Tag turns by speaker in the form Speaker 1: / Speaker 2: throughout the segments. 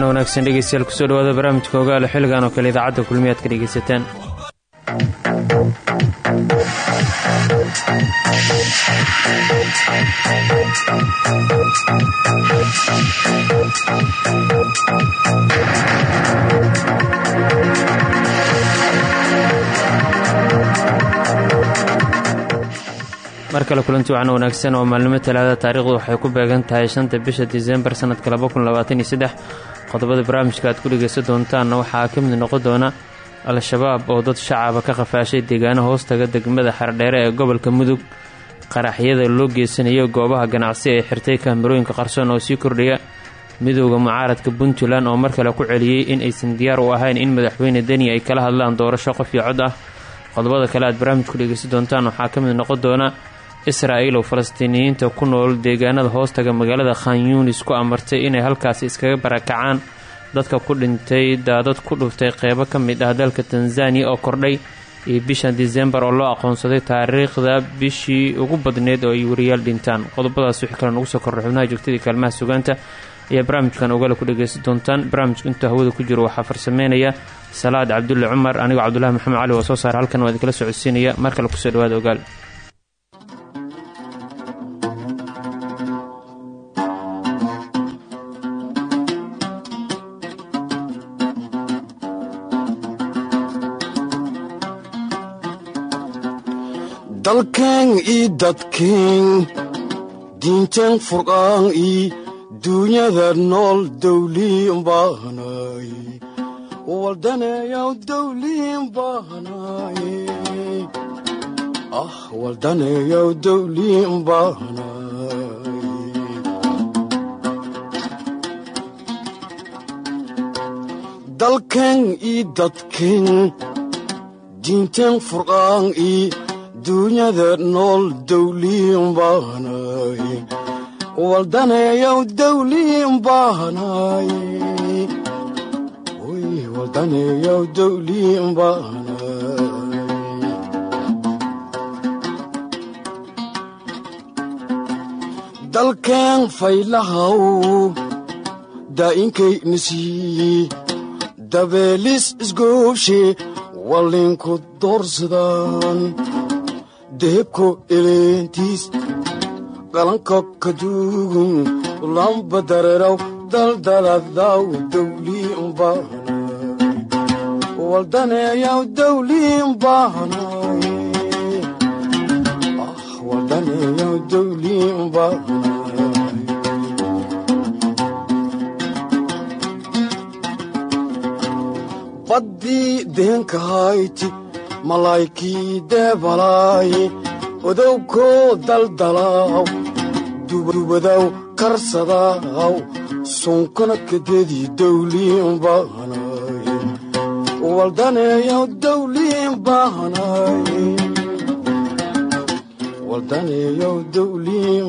Speaker 1: wacna wanaagsan dhegeystayaal ku soo dhawaada barnaamijka ogaale xilligan oo kale idaacadda kulmiyaad ka dhegeysataan mar kale kulanti wacna wanaagsan oo maalnimo talaada taariikhdu waxay ku beegan tahay shanta bisha disembar sanadka qodobada barnaamijka aad ku dhegeysan doontaanna waxaa ka mid noqon doona al-shabaab oo dad shacaba ka qafaashay deegaano hoostaga degmada xardheere ee gobolka mudug. Qaraxyada loo geysanayo goobaha ganacsi ee xirtay kaamirooyinka qarsoon oo sii kordhaya midooda mucaaradka puntland oo mar kale ku celiyey in aysan diyaar u ahayn in madaxweyne deni ay kala hadlaan doorasho qof iyo cod ah. Qodobada kale aad barnaamij ku dhegeysan doontaan waxaa ka mid noqon doona israa'il oo falastiiniyiinta ku nool deegaanada hoostaga magaalada khan yunis ku amartay inay halkaasi iskaga barakacaan dadka ku dhintay daadad ku dhuftay qeybo ka mid ah dalka tanzaniya oo kordhay iyo bisha disembar oo loo aqoonsaday taariikhda bishii ugu badneyd oo ay wariyaal dhintaan. Qodobadaas wixii kale nugu soo korray xubnaha joogtadii kaalmaha sugaanta ayaa barnaamijkan ogala ku dhageysan doontaan. Barnaamijka intuu hawada ku jiro waxaa farsameynaya salaad cabdulle cumar anigoo cabdulahi maxamed cali oo soo saara halkan waa idinkala socodsiinaya. Mar kale ku soo dhawaada ogaal
Speaker 2: dalkeen ii dadkeen diinteen furqaan ii duunyada nool dawliin baahnay waldaneeyaw dawliin baahnay ah waldaneeyaw dawliin baahnay dalkeen ii dadkeen diinteen furqaan ii duunyada nool dawliin baahnay waldaneeyaw dawliin baahnay dalkeen faylahaw daa'inkay nasiiyi dabeelis isgooshe wallinku doorsadaan dehebko eleentiis qalanka kaduugun lamba dareeraw daldaladaw dawliin baahnay waldaneeyaw dawliin baahnay ah waldaneeyaw dawliin baahnay baddii deenkahayti malaykii deebalaaye odowkoo daldalaaw dubadaw karsadaaw sunkana kadedii dawliin baahnay waldaneeyaw dawliin baahnay waldaneeyaw dawliin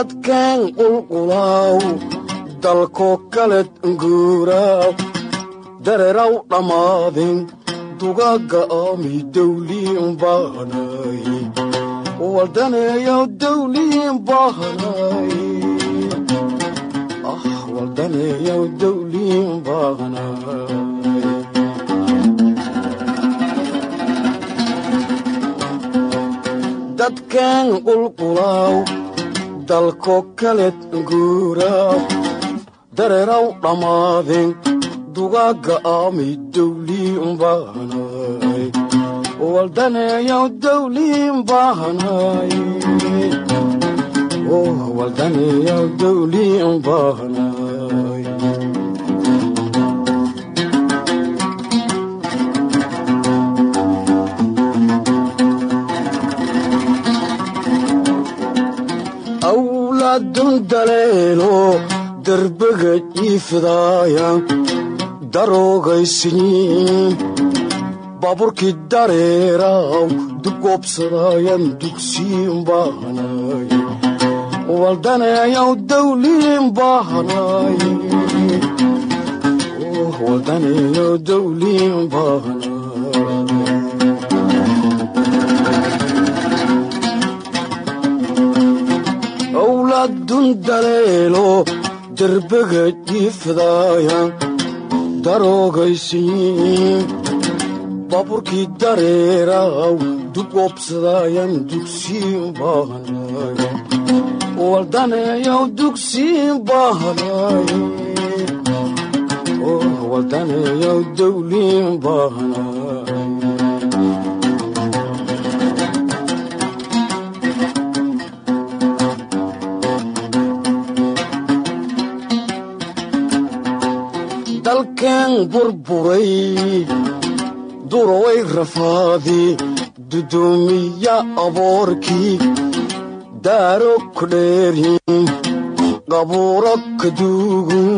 Speaker 2: dadkeen qulqulaaw dalkoo kaled nguuraaw dareeraw dhammaadin dugaagga aami dawliin baahnay waldaneeyaw dawliin baahnay ah dadkeen qulqulaaw dalko kaled nguuraaw dareeraw dhammaadin dugaagga aami dawliin baahnay waldaneeyaw dawliin baahnay waldaneeyaw dawliin baahnay hadduu daleelo derbaga iifidaaya daroogaysini baaburkii dareeraw dugoobsadaayan dugsiin baahanay waldaneeyaw dawliin baahanay oh, waldaneeyaw dawliin baahanay owlaadun daleelo derbaga jiifdaaya daroogaysiin. Baaburkii dareeraw dugoobsadaayan dugsiin baahanay waldaneeyaw dugsiin baahanay waldaneeyaw dawliin baahanay dalkeen burburay duroway rafaadi dudoomiya aboorkii daaro kudheerhin qabuuro kaduugun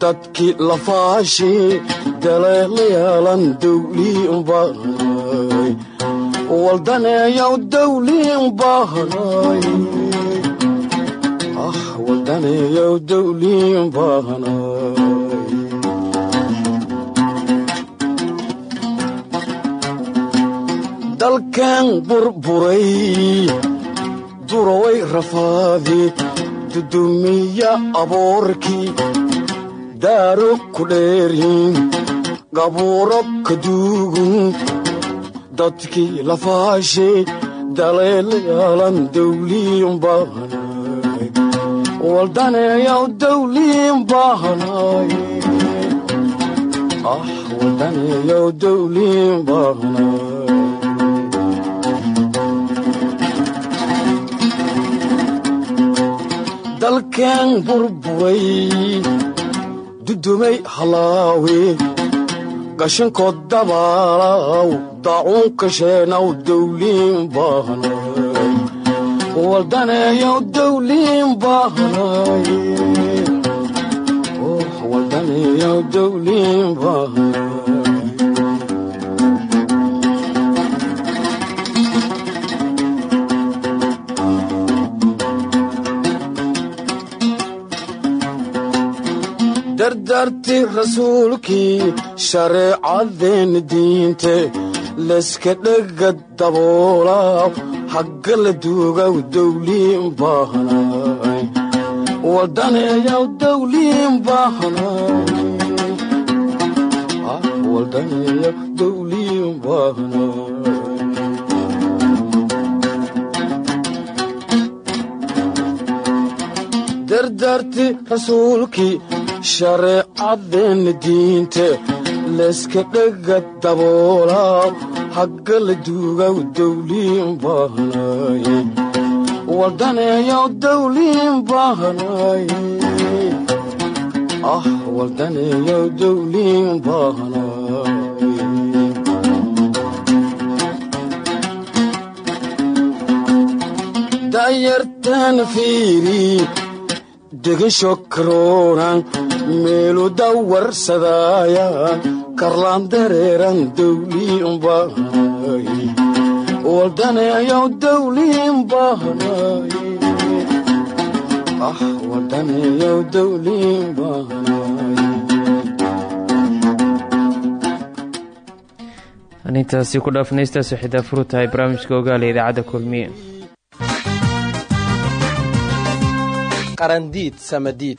Speaker 2: dadkii lafaashi daleelayalan dawliin baahanay waldaneeyaw dawliin baahanay ah waldaneeyaw dawliin dalkeen burburay. Duroway rafaadi dudumiya aboorkii daaro kudheerhin qabuuro kaduugun dadkii lafaashe daleelayalan dawliin baahanay waldaneeyaw dawliin baahanay ah waldaneeyaw dawliin dalkeen burburay dudumay halaawe gashankood dabaalaw daacuunka sheenaw dawliin baahanay waldaneeyaw dawliin baahanay dardarti rasuulkii shareecadeen diinte layska dhega daboolaaw hagga la duugaw dawliin baahanay waldaneeyaw dawliin baahanay baahanay dardarti rasuulkii shareecadeen diinte layska dhega daboolaaw hagga la duugaw dawliin baahanay waldaneeyaw dawliin baahanay ah waldaneeyaw dawliin baahanay dayartaan fiiri degasho karooran meelu dawarsadaaya karlaan dareeran dawliin baahanay waldaneeyaw dawliin baahanay ah
Speaker 1: ku dhaafnaystaas waxay daafuru tahay barnaamijka ogaala idaacadda kulmiye.
Speaker 3: Qarandiid samadiid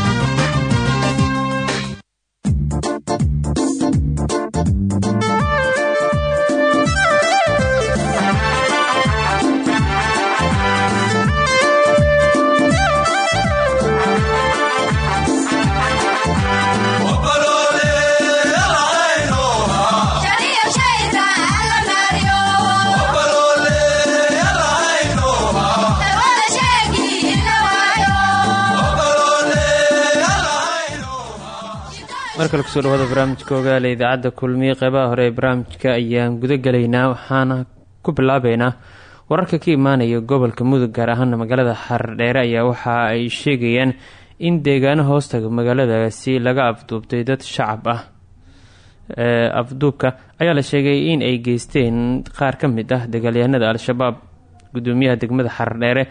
Speaker 1: markale ku soo dhawaada barnaamijka ogaale idaacadda kulmiye qeybaha hore ee barnaamijka ayaan guda gelaynaa waxaana ku bilaabeynaa wararka ka imaanaya gobolka mudug gaar ahaana magaalada xardheere. Ayaa waxa ay sheegayaan in deegaano hoostaga magaaladaasi laga afduubtay dad shacab ah. Afduubka ayaa la sheegay in ay geysteen qaar ka mid ah dagaalyahanada al-shabaab gudoomiyaha degmada xardheere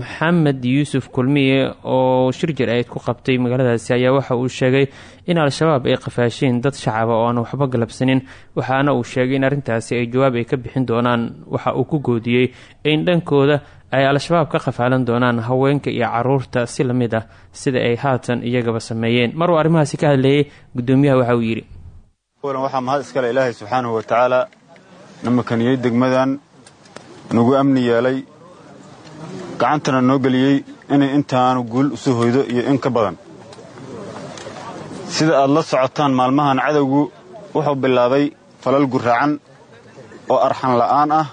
Speaker 1: maxamed yuusuf kulmiye oo shir jir ayd ku qabtay magaaladaasi ayaa waxa uu sheegay in al-shabaab ay qafaasheen dad shacaba oo aan waxba galabsanin. Waxaana uu sheegay in arrintaasi ay jawaab ay ka bixin doonaan. Waxa uu ku goodiyey in dhankooda ay al-shabaab ka qafaalan doonaan haweenka iyo carruurta si la mid ah sida ay haatan iyagaba sameeyeen. Maruu arrimahaasi ka hadleeyey gudoomiyaha waxa uu yidhi.
Speaker 4: Waxaa mahad iskale ilaahay subxaanahu wa tacaala na makaniyey degmadan nagu amni yeelay gacantana noo geliyey inay intaanu guul usu hoydo iyo in ka badan. Sida aad la socotaan maalmahan cadowgu wuxuu bilaabay falal guraacan oo arxan la'aan ah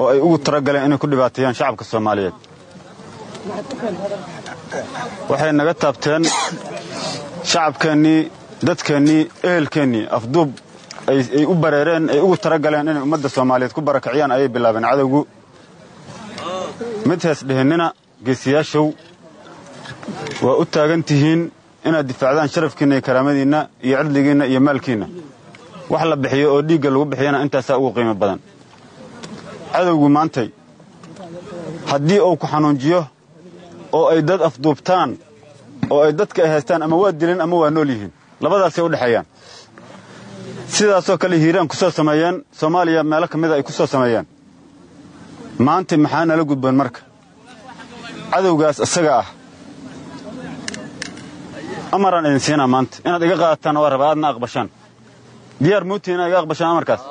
Speaker 4: oo ay ugu tala galeen inay ku dhibaateeyaan shacabka soomaaliyeed. Waxay naga taabteen shacabkeennii dadkeennii ehelkeennii afduub ay u bareereen ay ugu tala galeen inay ummadda soomaaliyeed ku barakiciyaan ayay bilaabeen. Cadowgu mid hees dhihinnina geesiyaashow waa u taagan tihiin inaad difaacdaan sharafkiinna iyo karaamadiinna iyo cirdigiinna iyo maalkiinna. Wax la bixiyo oo dhiigga lagu bixiyana intaasaa ugu qiimo badan. Cadowgu maantay haddii uu ku xanuunjiyo oo ay dad afduubtaan oo ay dadka ay haystaan ama waa dileen ama waa nool yihiin labadaasay u dhexeeyaan. Sidaasoo kale hiiraan ku soo sameeyeen soomaaliya meelo ka mida ay ku soo sameeyeen maanta maxaa nala gudboon marka? Cadowgaas isaga ah. Amaraan idin siinaa maanta. Inaad iga qaadataan waa rabaa aadna aqbashaan. Diyaar muutiin inaad iga aqbashaan amarkaas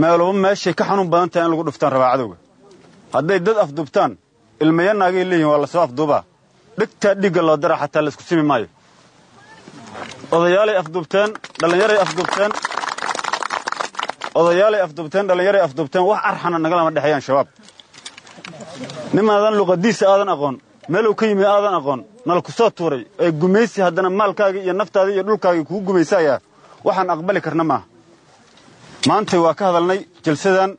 Speaker 4: meeluba meeshay ka xanuun badan tahay in lagu dhuftaan rabaa cadowga. Hadday dad afduubtaan ilmayanaagay leeyihiin waa la soo afduubaa. Dhegtaa dhiigga loo dara xataa la isku simi maayo. Odayaalay afduubteen dhallinyaray afduubteen odayaalay afduubteen dhallinyaray afduubteen wax arxana nagalama dhexeeyaan shabaab. Nimaadan luqadiisa aadan aqoon meelow ka yimi aadan aqoon nala ku soo tuuray ee gumaysi haddana maalkaagii iyo naftaadii iyo dhulkaagii kugu gumaysayaa waxaan aqbali karna maaha maantay waa ka hadalnay jalsadan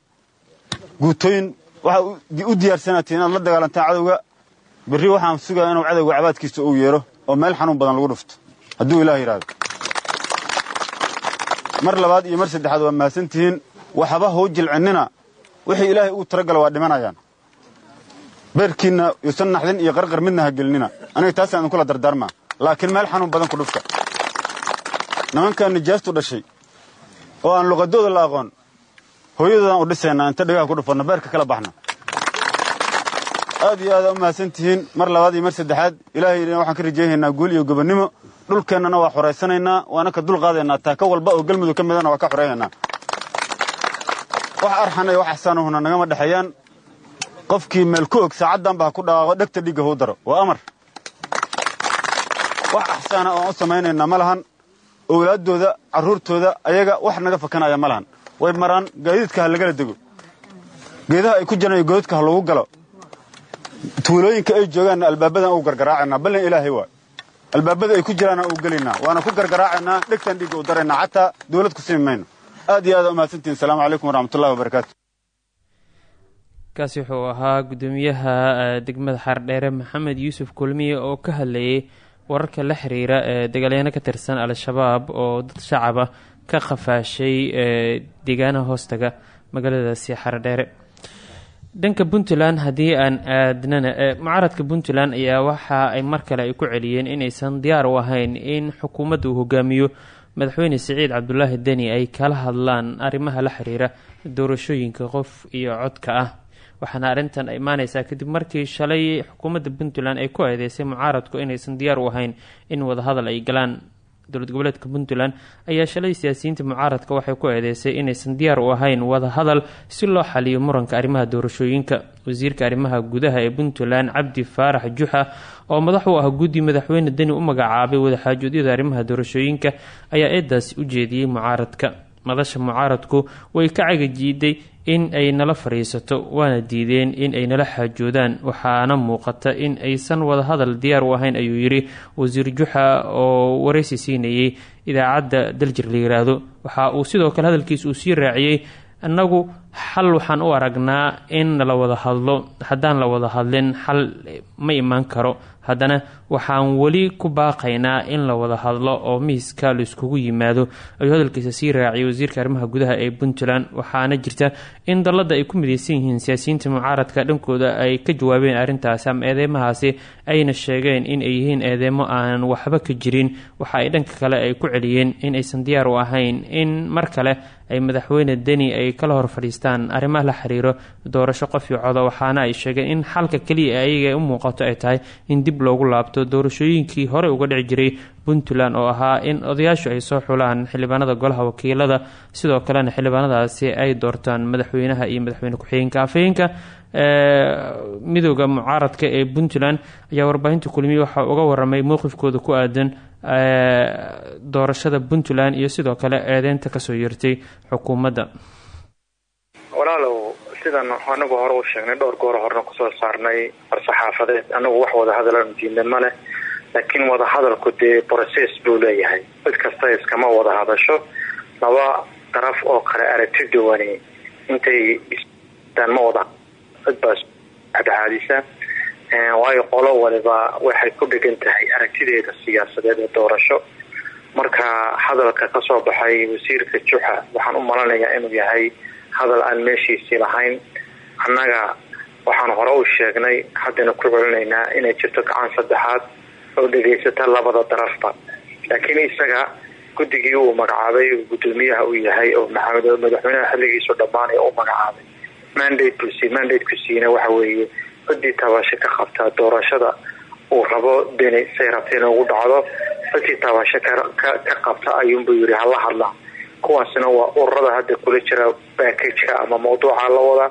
Speaker 4: guutooyin waxaa u diyaarsanaatay inaad la dagaalantaan cadowga. Berri waxaan sugaya inuu cadowga cabaadkiisa uu yeedho oo meel xanuun badan lagu dhufto. Hadduu ilaah yidhaahdo mar labaad iyo mar saddexaad waa mahadsantihiin waxba hau jilcinnina wixii ilaahay uu talagala waa dhimanayaan. Beerkiinna yuusan naxdin iyo qarqar midna ha gelinina. Aniga taasaan idinkula dardaarmaa laakiin meel xanuun badan ku dhufta. Nimankaa nijaastu dhashay oo aan luqadooda la aqoon hooyadoodaan u dhisaynaa inta dhigaha ku dhufanno beerka kala baxna aad iyo aada u mahadsan tihiin. Mar labaad iyo mar saddexaad ilaahayna waxaan ka rajaynaynaa guul iyo gobonnimo. Dhulkeennana waa xoraysanaynaa waana ka dul qaadaynaa taaka walba oo galmudug ka midana waa ka xoraynaynaa wax arxan iyo wax axsaanuhuna nagama dhexeeyaan. Qofkii meel ku og saacaddanba ha ku dhawaaqo dhegta dhiigga huu daro. Waa amar. Wax axsaana oan u samaynaynaa ma owlaaddooda carruurtooda ayaga wax naga fakanaya ma way maraan gaadiidka ha lagala dego. Geedaha ay ku jiraan iyo ha lagu galo tuulooyinka ay joogaanna albaabadan u gargaraacaynaa ballan ilaahay waa. Albaabada ay ku jiraana u gelaynaa waana ku gargaraacaynaa dhegtan dhiigga u daraynaa xataa dawlad ku simi mayno. Aad iyo aada u mahadsantihin asalaamu calaykum waraxmatullahi wabarakaatu
Speaker 1: kaasi wuxuu ahaa guddoomiyaha degmada xaardheere maxamed yuusuf kulmiye oo ka hadlayay wararka la xiriira ee dagaalyaano ka tirsan al-shabaab oo dad shacaba ka qafaashay deegaanaha hoostaga magaaladaasi xaardheere dhanka puntland haddii aan aadnana mucaaradka puntland ayaa waxa ay mar kale ay ku celiyeen inaysan diyaar u ahayn in xukuumadda uu hogaamiyo madaxweyne siciid cabdulaahi deni ay kala hadlaan arrimaha la xiriira doorashooyinka qof iyo codka ah. Waxaana arrintan imaaneysaa kadib markii shalay xukuumadda puntland ay ku eedeysay mucaaradku inaysan diyaar u ahayn in wadahadal ay galaan dowlad goboleedka puntland ayaa shalay siyaasiyiinta mucaaradka waxay ku eedeysay inaysan diyaar u ahayn wadahadal si loo xaliyo muranka arrimaha doorashooyinka. Wasiirka arrimaha gudaha ee puntland cabdi faarax juxa oo madax u ah guddi madaxweyne deni u magacaabay wadaxaajoodiyada arrimaha doorashooyinka ayaa eedaasi u jeediyey mucaaradka. Madasha mucaaradku way ka cagajiiday in ay nala fadhiisato waana diideen in ay nala xaajoodaan. Waxaana muuqata in aysan wadahadal diyaar u ahayn ayuu yidhi wasiir juxa oo waraysi siinayay idaacadda daljir la yiraahdo. Waxa uu sidoo kale hadalkiis uu sii raaciyey annagu xal waxaan u aragnaa in la wada hadlo haddaan la wada hadlin xal ma imaan karo. Haddana waxaan weli ku baaqaynaa in la wada hadlo oo miiska laiskugu yimaado. Ayuu hadalkiisa sii raaciyay wasiirka arrimaha gudaha ee puntland waxaana jirta in dalladda ay ku mideysan yihiin siyaasiyiinta mucaaradka dhankooda ay ka jawaabeen arrintaasi ama eedeymahaasi ayna sheegeen in ay yihiin eedeymo aan waxba ka jirin. Waxa ay dhanka kale ay ku celiyeen in aysan diyaar u ahayn in mar kale ay madaxweyne deni ay kala hor fadhiistaan. Arrimaha la xiriiro doorasho qof iyo coda waxaana ay sheegeen in xalka keliya ayaga u muuqato ay tahay in dib loogu laabto doorashooyinkii hore uga dhici jiray puntland oo ahaa in odayaashu ay soo xulaan xildhibaanada golaha wakiilada. Sidoo kalena xildhibaanadaasi ay doortaan madaxweynaha iyo madaxweyne ku-xigeenka. Afhayeenka midooda mucaaradka ee puntland ayaa warbaahinta kulmiye waxaa uga waramay mowqifkooda ku aadan doorashada puntland iyo sidoo kale eedeynta ka soo yeertay xukuumadda.
Speaker 5: Walaalow sidan anagu hore u sheegnay dhowr goor horena ku soo saarnay war-saxaafadeed anagu wax wadahadalanu diidna maleh laakiin wadahadalku dee brocess buu leeyahay. Mid kasta iskama wada hadasho laba daraf oo kale aragti duwani intay ma wada cid baa waayo qolo waliba waxay ku dhegan tahay aragtideeda siyaasadeed ee doorasho. Marka hadalka ka soo baxay wasiirka juxa waxaan u malanayaa inuu yahay hadal aan meeshiisii lahayn. Annaga waxaan hore u sheegnay haddana ku celinaynaa inay jirto gacan saddexaad oo dhegaysata labada darafba laakiin isaga guddigii uu magacaabay uu guddoomiyaha u yahay oo madaxweynaha xilligiisu dhammaanaya u magacaabay. Mandate buu sii mandate-ku siina waxa weeye ciddii tabasho ka qabtaa doorashada uu rabo deni say rabta inugu dhacdo ciddii tabasho ka qabta ayuunbuu yidhi hala hadla. Kuwaasna waa ururada hadda kula jira backageka ama mawduuca la wada.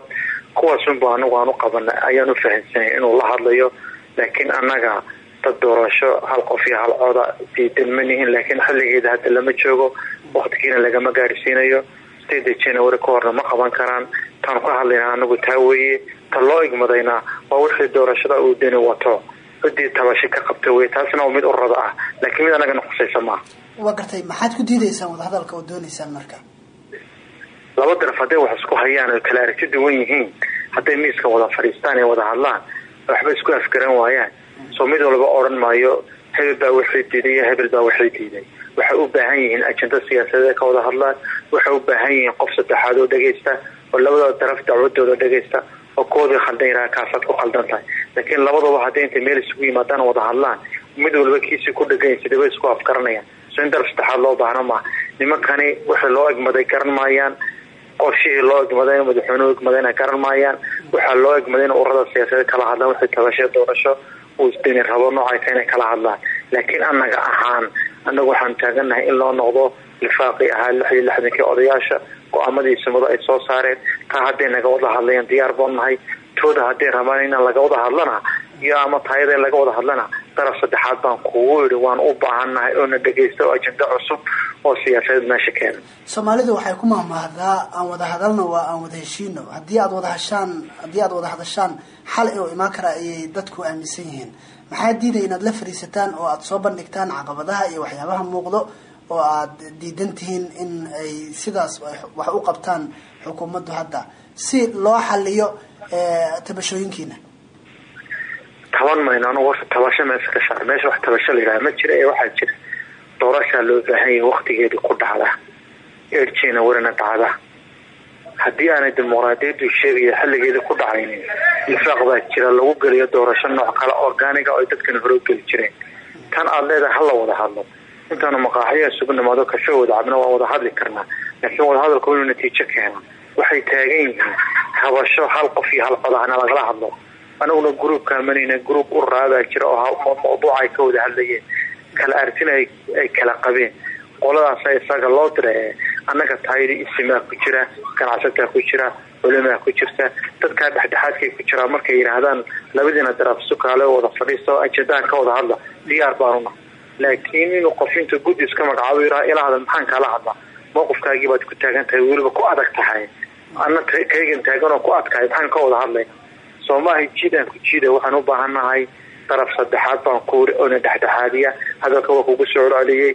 Speaker 5: Kuwaasunba anagu aan qabana ayaan u inuu la hadlayo laakiin annaga dad doorasho hal qof iyo hal cooda diidan ma nihin laakiin xilligeeda hadda lama joogo waqtigiina lagama gaarsiinayo state january ka horna ma qaban karaan. Taanu ka hadlayna anagu taa weeye. Ta loo igmadayna waa wixii doorashada uu deni wato. Ciddii tabasho ka qabta wey taasna waa mid ururada ah. Laakiin mid anagana khusaysa maaha
Speaker 6: waa gartay maxaad ku diidaysaan wadahadalka oo doonaysaan marka?
Speaker 5: Laba daraf hadday wax isku hayaan oy kala aragti duwan yihiin hadday miiska wada fadhiistaan ee wada hadlaan waxba isku afgaran waayaan. Soo mid walba odhan maayo hebel baa waxay diiday iyo hebel baa waxay diiday waxay u baahan yihiin ajenda siyaasadeed ka wada hadlaan waxay u baahan yihiin qof saddexaad oo dhegaysta oo labada daraf dacwadooda dhegaysta oo koodii khaldan yaraha kaasaad ku khaldan tahay. Laakiin labadaba hadday intay meel isugu yimaadaan wada hadlaan mid walba kiisii ku dhegan sidaba isku afgaranayaan. So daraf saddexaad loo baahno maaha nimankani wixii loo egmaday garan maayaan qorshihii loo egmaday madaxweynuhu egmadayna garan maayaan waxaa loo egmaday in ururada siyaasadeed kala hadlaan wixii tabashe doorasho uu isdeni rabo noocay inay kala hadlaan. Laakiin annaga ahaan annagu waxaan taagannahay in loo noqdo lifaaqii ahaa lix iyo lixdankii odayaasha go'aamadii sumado ay soo saareen. Taa hadday naga wada hadlayaan diyaar baan nahay. Tooda hadday rabaan in laga wada hadlana iyo ama taayada in laga wada hadlana daraf saddexaad baan kugu yidhi waan u baahannahay oo na dhegaysta oo ajenda cusub oo siyaasadeed meesha keena
Speaker 6: soomaalidu waxay ku mahmahdaa aan wada hadalna waa aan wada heshiino haddii aad wada hashaan haddii aad wada hadashaan xal inuu imaan kara ayay dadku aaminsan yihiin maxaa diidaya inaad la fadhiisataan oo aada soo bandhigtaan caqabadaha iyo waxyaabaha muuqdo oo aad diidan tihiin in ay sidaas wax u qabtaan xukuumaddu hadda si loo xaliyo tabashooyinkiina?
Speaker 5: Taban mayno anugu horta tabasho meesha ka shaar meesha wax tabasho la yidhaha ma jira ee waxaa jira doorashaa loo baahan yahay waktigeedii ku dhacda. Erjina warina dhacda haddii aanay dimuqraadiyaddu sheegaya xilligeedii ku dhacaynin lifaaq baa jira lagu geliyo doorasho nooc kale organiga oo ay dadkan hore u geli jireen. Tan aada leedahay hala wada hadlo. Intaanu maqaaxiya isugu nimaado kasho wada cabna waa wada hadli karnaa. Laakiin wadahadalku inuu natiijo keeno. Waxay taagan yihiin habasho hal qof iyo hal codahna lagala hadlo. Anaguna gruubka manayna gruub ururaabaa jira oo mawduuca ay ka wada hadlayeen. Kala artin ay kala qabeen. Qoladaasa isaga loo diray annaga taayada isimaa ku jira ganacsataa ku jira culimaa ku jirta dadkaa dhexdhexaadkay ku jiraa markay yidhaahdaan labadiina daraf sukaale wada fadhiisto ajendaha ka wada hadla diyaar baanuna laakiin inuu qof inta guddi iska magacaabo yiraha ilaa maxaan kala hadlaa mowqifkaagii baad ku taagan tahay weliba ku adag tahay. Ana kaygan taagan oo ku adkahay maxaan ka wada hadlay? Soomaaha jiidaan ku jiida waxaan u baahannahay daraf saddexaad baan kuuri oona dhexdhexaadiya hadalka waa kugu soo celceliyey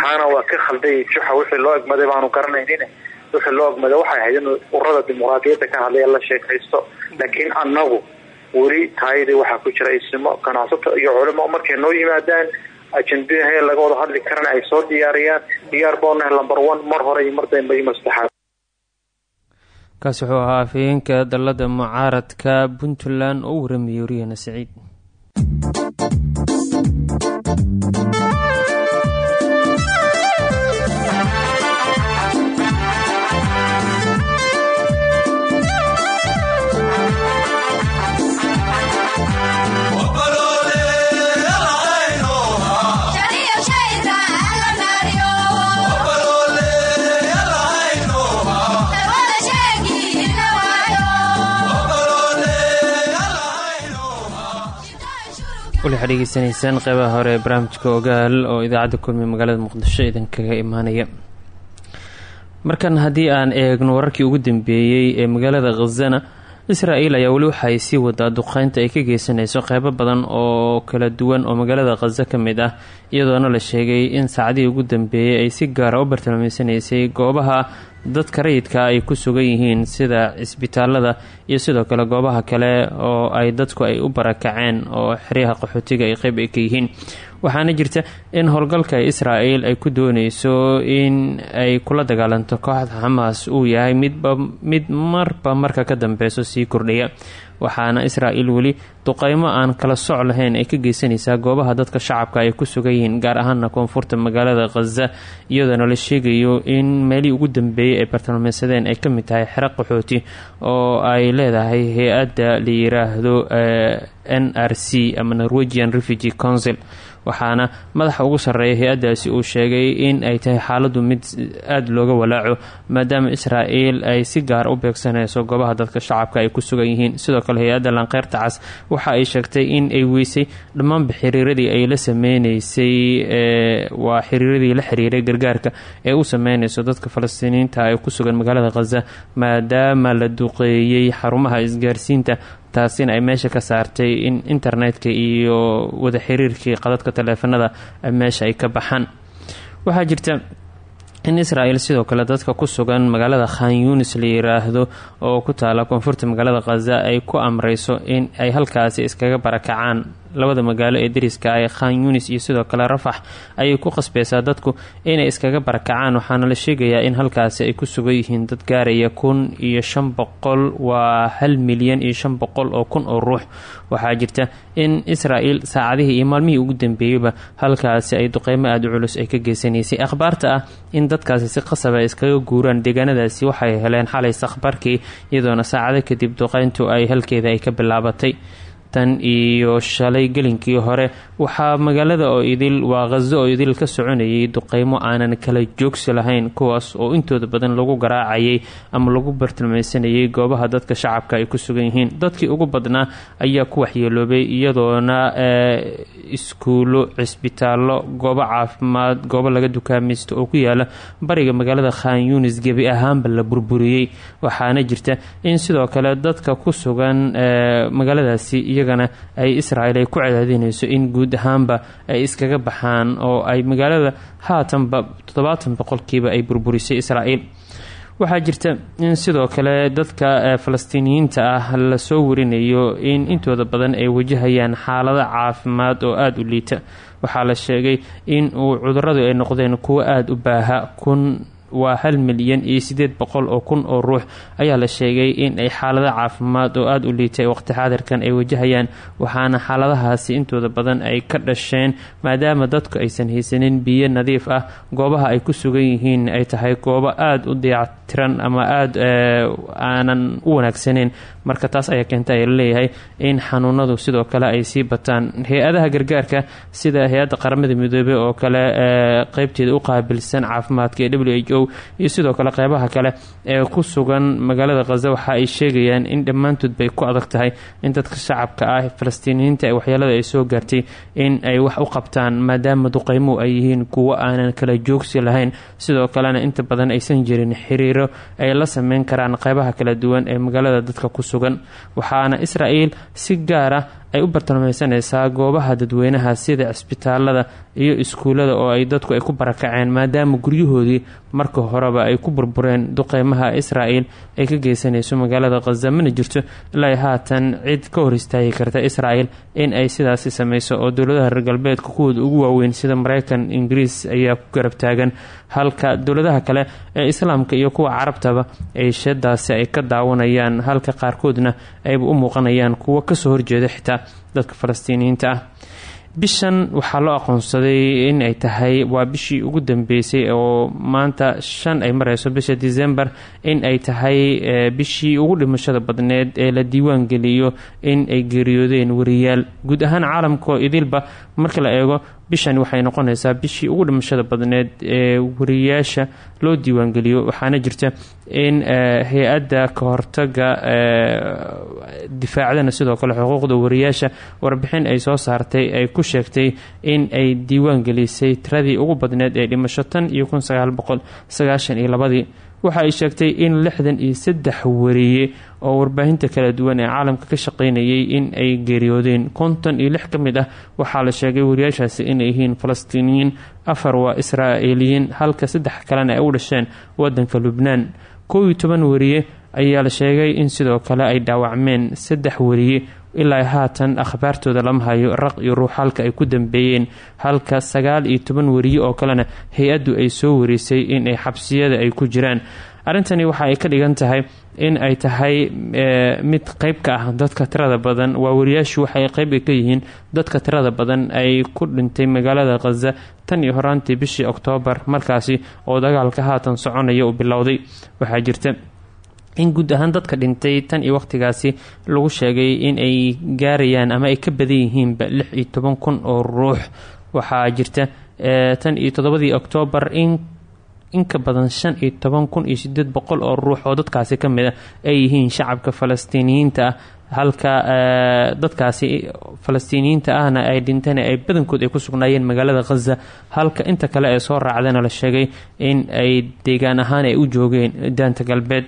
Speaker 5: taana waa ka khalday juxa wixii loo egmaday baanu garanaynin. Wixii loo egmaday waxay ahayd in urada dimuqraadiyadda ka hadlaya la sheekaysto. Laakiin annagu weli taayadii waxaa ku jira isimo ganacsato iyo culimo markay noo yimaadaan ajendahe laga wada hadli karana ay soo diyaariyaan. Diyaar boonaha lamber one mar hore iyo mar dambe iyo mar
Speaker 1: ahaa afhayeenka dalada mucaaradka puntland oo u waramayay wariyana siciid waxaad dhegeysanaysaan qeybaha hore ee barnaamijka ogaal oo idaacadda kulmiye magaalada muqdisho idinkaga imaanaya. Markan haddii aan eegno wararkii ugu dambeeyey ee magaalada khazana isra-el ayaa weli waxaay sii wadaa duqeynta ay ka geysanayso qeybo badan oo kala duwan oo magaalada khaza ka mid ah iyadoona la sheegay in saacadihii ugu dambeeyey ay si gaara u bartilmaamaysanaysay goobaha dadka rayidka ay ku sugan yihiin sida cisbitaalada iyo sidoo kale goobaha kale oo ay dadku ay u barakaceen oo xeryaha qaxootiga ay qeyb ay ka yihiin. Waxaana jirta in howlgalka isra-el ay ku dooneyso in ay kula dagaalanto kooxda xamaas uu yahay midba mid marba marka ka dambeyso sii kordhaya waxaana isra-el weli duqeymo aan kala soc lahayn ay ka geysanaysaa goobaha dadka shacabka ay ku sugan yihiin gaar ahaana koonfurta magaalada khaza iyadoona la sheegayo in meelihii ugu dambeeyay ay bartilmaameysadeen ay ka mid tahay xero qaxooti oo ay leedahay hay'adda la yiraahdo n r c ama norwegian refugee council waxaana madaxa ugu sarreeya hay'addaasi uu sheegay in ay tahay xaaladu mid aada looga walaaco maadaama isra-el ay si gaar u beegsanayso goobaha dadka shacabka ay ku sugan yihiin. Sidoo kale hay'adda lanqeyrta cas waxa ay sheegtay in ay weysay dhammaanba xiriiradii ay la sameyneysay waa xiriiradii la xiriiray gargaarka ee u sameyneyso dadka falastiiniyiinta ee ku sugan magaalada khaza maadaama la duqeeyey xarumaha isgaarsiinta taasina ay meesha ka saartay in internetka iyo wada xiriirkii qadadka taleefanada meesha ay ka baxaan. Waxaa jirta in isra-el sidoo kale dadka ku sugan magaalada khan yunis la yiraahdo oo ku taala koonfurta magaalada khaza ay ku amreyso in ay halkaasi iskaga barakacaan labada magaalo ee dariska ah khan yunis iyo sidoo kale rafax ayay ku qasbeysaa dadku inay iskaga barakacaan waxaana la sheegayaa in halkaasi ay ku sugan yihiin dad gaaraya kun iyo shan boqol waa hal milyan iyo shan boqol oo kun oo ruux. Waxaa jirta in isra-el saacadihii iyo maalmihii ugu dambeeyeyba halkaasi ay duqeymo aada u culus ay ka geysanaysay akhbaarta ah in dadkaasi si qasaba iskaga guuraan deegaanadaasi waxay heleen xalay sakhbarkii iyadoona saacado kadib duqeyntu ay halkeeda ay ka bilaabatay tan iyo shalay gelinkii hore waxaa magaalada oo idil waa oo idil ka soconayay duqeymo aanan kala joogsi lahayn kuwaas oo intooda badan lagu garaacayay ama lagu bartilmaysanayay goobaha dadka shacabka ay ku sugan yihiin. Dadkii ugu badnaa ayaa ku waxyeeloobay iyadoona iskuulo cisbitaallo goobo caafimaad goobo laga dukaamaysto oo ku yaalla bariga magaalada khan yunis gebi ahaanba la burburiyey waxaana jirta in sidoo kale dadka ku sugan magaaladaasi iyagana ay israel ay ku cadaadinayso in guud ahaanba ay iskaga baxaan oo ay magaalada haatanba toddobaatan boqolkiiba ay burburisay israel. Waxaa jirta in sidoo kale dadka falastiiniyiinta ah la soo warinayo in intooda badan ay wajahayaan xaalado caafimaad oo aada u liita. Waxaa la sheegay in uu cuduradu ay noqdeen kuwo aada u baaha kun waa hal milyan iyo sideed boqol oo kun oo ruux ayaa la sheegay in ay xaalado caafimaad oo aada u liitay waqti xaadirkan ay wajahayaan waxaana xaaladahaasi intooda badan ay ka dhasheen maadaama dadku aysan haysanin biyo nadiif ah goobaha ay ku sugan yihiin ay tahay goobo aada u dayactiran ama aada aanan u wanaagsaneyn marka taas ayaa keenta ay la leeyahay in xanuunadu sidoo kale ay sii bataan. Hay'adaha gargaarka sida hay'adda qaramada midoobey oo kale qeybteeda u qaabilsan caafimaadka ee w h o dhow iyo sidoo kale qeybaha kale ee ku sugan magaalada khaza waxa ay sheegayaan in dhammaantood bay ku adag tahay in dadka shacabka ah falastiiniyiinta ee waxyeelada ay soo gaartay in ay wax u qabtaan maadaama duqeymuhu ay yihiin kuwo aanan kala joogsi lahayn. Sidoo kalena inta badan aysan jirin xiriiro ay la sameyn karaan qeybaha kala duwan ee magaalada dadka ku sugan. Waxaana isra-el si gaar ah ay u bartilmeysanaysaa goobaha dadweynaha sida cisbitaalada iyo iskuullada oo ay dadku ay ku barakaceen maadaama guryahoodii marka horeba ay ku burbureen duqeymaha isra-el ay ka geysanayso magaalada khaza mana jirto ilaa haatan cid ka hor istaagi karta isra-el in ay sidaasi sameyso oo dowladaha reer galbeedka kuwooda ugu waaweyn sida mareykan ingiriis ayaa ku garab taagan. Halka dowladaha kale ee islaamka iyo kuwa carabtaba ay shadaasi ay ka daawanayaan halka qaarkoodna ayba u muuqanayaan kuwo ka soo horjeeda xitaa dadka falastiiniyiinta ah. Bishan waxaa loo aqoonsaday in ay tahay waa bishii ugu dambeysay oo maanta shan ay mareyso bisha december in ay tahay bishii ugu dhimashada badneed ee la diiwaan geliyo in ay geeriyoodeen wariyaal guud ahaan caalamkao idilba marka la eego bishan waxay noqonaysaa bishii ugu dhimashada badneed ee wariyaasha loo diiwaangeliyo waxaana jirta in hay'adda ka hortaga difaacdana sidoo kale xuquuqda wariyaasha warbixin ay soo saartay ay ku sheegtay in ay diiwaan gelisay tiradii ugu badneed ee dhimasho tan iyo kun sagaal boqol sagaashan iyo labadii waxa ay sheegtay in lixdan iyo saddex wariye oo warbaahinta kala duwan ee caalamka ka shaqeynayay in ay geeriyoodeen. Konton iyo lix ka mid ah waxaa la sheegay wariyaashaasi inay yihiin falastiiniyiin afar waa israa'iiliyiin halka saddex kalena ay u dhasheen wadanka lubnaan. Kow iyo toban wariye ayaa la sheegay in sidoo kale ay dhaawacmeen. Saddex wariye ilaa haatan akhbaartooda lama hayo raq iyo ruux halka ay ku dambeeyeen halka sagaal iyo toban wariye oo kalena hay'addu ay soo warisay in ay xabsiyada ay ku jiraan. Arrintani waxa ay ka dhigan tahay in ay tahay mid qeyb ka ah dadka tirada badan. Waa wariyaashu waxay qeyb ka yihiin dadka tirada badan ay ku dhintay magaalada khaza tan iyo horaantii bishii oktoobar markaasi oo dagaalka haatan soconaya uu bilowday. Waxaa jirta in guud ahaan dadka dhintay tan iyo waqtigaasi lagu sheegay in ay gaarayaan ama ay ka badan yihiinba lix oo ruux waxaa jirta tan iyo toddobadii oktoobar in inka badan shan iyo toban kun iyo sideed boqol oo ruux oo dadkaasi ka mid a ay yihiin shacabka falastiiniyiinta ah halka dadkaasi falastiiniyiinta ahna ay dhinteen ay badankood ay ku sugnaayeen magaalada khaza halka inta kale ee soo raacdana la sheegay in ay deegaan ahaan ay u joogeen daanta galbeed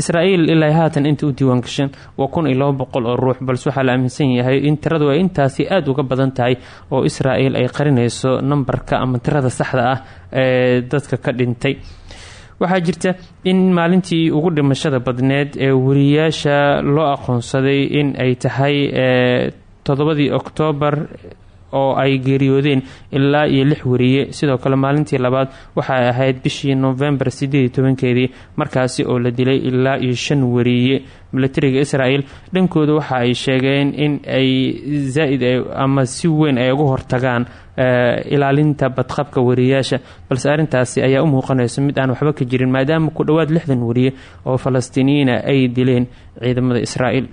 Speaker 1: israa'iil ilaa haatan inta u diiwaan gashan waa kun iyo boqol oo ruux balse waxaa la aaminsan yahay in tiradu ay intaasi aada uga badan tahay oo israa'iil ay qarinayso nambarka ama tirada saxda ah ee dadka ka dhintay. Waxaa jirta in maalintii ugu dhimashada badneed ee wariyaasha loo aqoonsaday in ay tahay toddobadii oktoobar oo ay geeriyoodeen ilaa iyo lix wariye. Sidoo kale maalintii labaad waxay ahayd bishii novembar sideed iyo tobankeedii markaasi oo la dilay ilaa iyo shan wariye. Milatariga israel dhankooda waxa ay sheegeen in ay zaa-id ama si weyn ay uga hortagaan ilaalinta badqabka wariyaasha balse arrintaasi ayaa u muuqanaysa mid aan waxba ka jirin maadaama ku dhowaad lixdan wariye oo falastiiniyiina ay dileen ciidamada israa'iil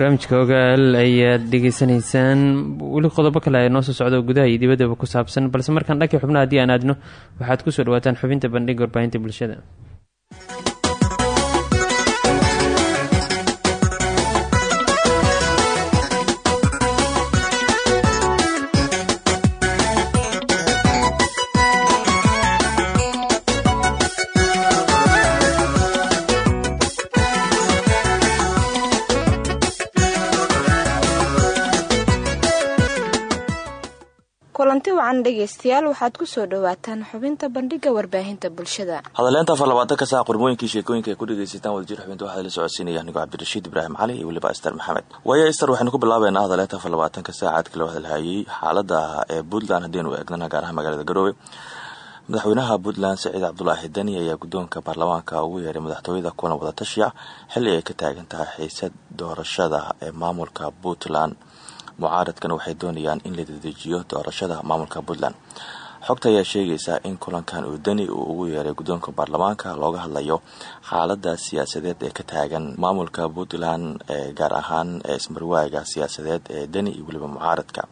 Speaker 1: barnaamijka ogaal ayaad dhegeysanaysaan weli qodobo kale ayaa noo soo socda oo gudaha iyo dibaddaba ku saabsan. Balse markaan dhankii xubnaha haddii aan aadno waxaad ku soo dhawaataan xubinta bandhiga warbaahinta bulshada
Speaker 7: kulanti wacan dhegaystayaal waxaad ku soo dhowaataan xubinta bandhiga warbaahinta bulshada.
Speaker 8: Hadaleynta afar labaatanka saa qormooyinkii sheekooyinka ay ku dhegaysataan wadajir xubinta waxaa la socodsiinaya anigoo cabdirashiid ibraahim cali iyo weliba aster maxamed. Waaya ister waxaynu ku bilaabeynaa hadaleynta afar labaatanka saacaadka loo xaalada ee puntland. Haddiinu eegnana gaar ahaan magaalada garoowe madaxweynaha puntland saciid cabdulaahi deni ayaa guddoonka baarlamaanka ugu yeeray madaxtooyada kulan wadatashiya xilli ay ka taagan tahay xiisad doorashada ee maamulka puntland mucaaradkan waxay doonayaan in la dedejiyo doorashada maamulka puntland. Xogta ayaa sheegaysa in kulankan uu deni uu ugu yeeray guddoonka baarlamaanka looga hadlayo xaalada siyaasadeed ee ka taagan maamulka puntland ee gaar ahaan ee ismarwaaga siyaasadeed ee deni iyo weliba mucaaradka.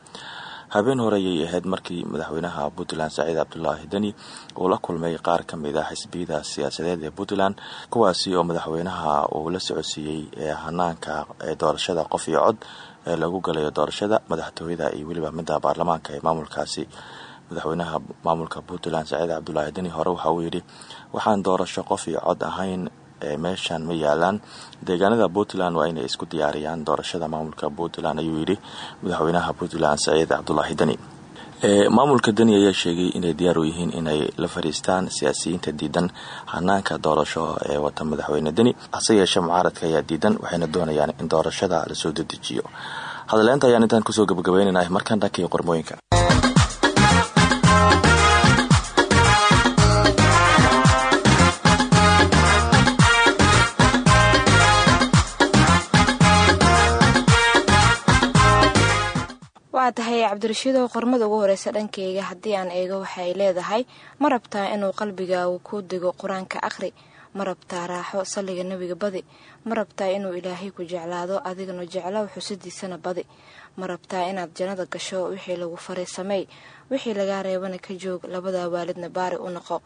Speaker 8: Habeen hore ayay ahayd markii madaxweynaha puntland saciid cabdulaahi deni uu la kulmay qaar ka mid a xisbiyada siyaasadeed ee puntland kuwaasi oo madaxweynaha uu la socodsiiyey ee hanaanka ee doorashada qof iyo cod ee lagu galayo doorashada madaxtooyada iyo weliba midda baarlamaanka ee maamulkaasi madaxweynaha maamulka puntland saciid cabdulaahi deni hore waxa uu yidhi waxaan doorasho qof iyo cod ahayn ee meeshan ma yaalaan. Deegaanada puntland waa inay isku diyaariyaan doorashada maamulka puntland ayuu yidhi madaxweynaha puntland saciid cabdulaahi deni maamulka deni ayaa sheegay inay diyaar u yihiin inay la fariistaan siyaasiyiinta diidan hanaanka doorasho ee wata madaxweyne deni hase yeeshee mucaaradka ayaa diidan waxayna doonayaan in doorashada la soo dedejiyo. Hadaleynta ayaan intaan ku soo gabagabaynaynah markaan dhankii qormooyinka
Speaker 7: waa tahay cabdirashiidow qormada ugu horeysa dhankeyga haddii aan eego waxa ay leedahay ma rabtaa inuu qalbigaagu ku dego qur'aanka akhri? Ma rabtaa raaxo salliga nebiga badi? Ma rabtaa inuu ilaahay ku jeclaado adigana jeclow xusidiisana badi? Ma rabtaa inaad jannada gasho wixii lagu faray sameey wixii lagaa reebana ka joog labada waalidna baari u noqo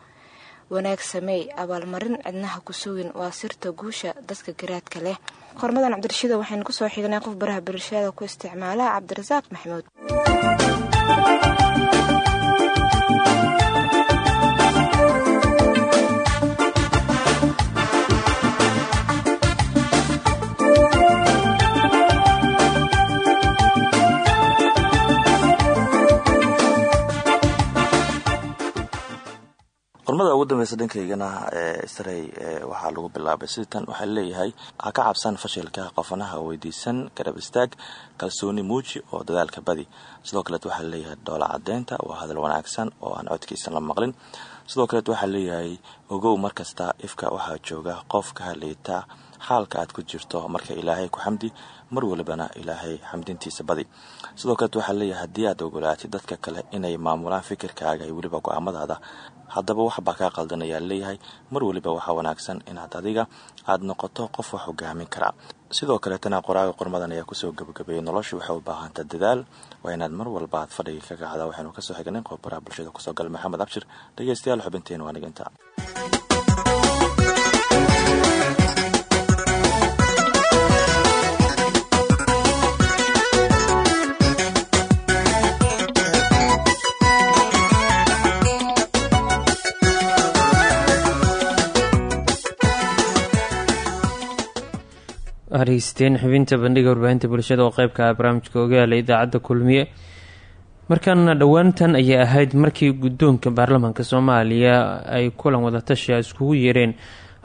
Speaker 7: wanaag sameey abaalmarin cidnaha ku sugin waa sirta guusha dadka garaadka leh. Qormadan cabdirashiida waxaynu ku soo xignay qof baraha bulshada ku isticmaala cabdirasaaq maxamuud
Speaker 8: qormada ugu dambeysa dhankaygana ee isray waxaa lagu bilaabay sitan waxaa leeyahay ha ka cabsan fashilka qofanaha weydiisan garab istaag kalsooni muuji oo dadaalka badi. Sidoo kaleet waxaa leeyahay dhoola cadeynta waa hadal wanaagsan oo aan codkiisa la maqlin. Sidoo kaleet waxaa leeyahay ogow markasta ifka waxaa jooga qof ka hadlayta xaalka aad ku jirto marka ilaahay ku xamdi mar walibana ilaahay xamdintiisa badi. Sidoo kaleet waxaa leeyahay haddii aad ogolaatid dadka kale inay maamulaan fikirkaaga iyo weliba go'aamadaada haddaba waxbaa kaa qaldan ayaa leeyahay. Mar weliba waxaa wanaagsan inaad adiga aad noqoto qof wax hogaamin kara. Sidoo kaleetana qoraaga qormadan ayaa ku soo gabagabeeyay noloshu waxay u baahanta dadaal. Waa inaad mar walba aad fadhiga ka kacda waxaynu ka soo xignay qof baraha bulshada ku soo gal maxamed abshir. Dhegeystayaal xubinteena waa niginta
Speaker 1: hareysteen xubinta bandhiga warbaahinta bulshada oo qeybka ah barnaamijka ogaala idaacadda kulmiye. Markaana dhowaantan ayay ahayd markii guddoonka baarlamaanka soomaaliya ay kulan wadatasha iskugu yeereen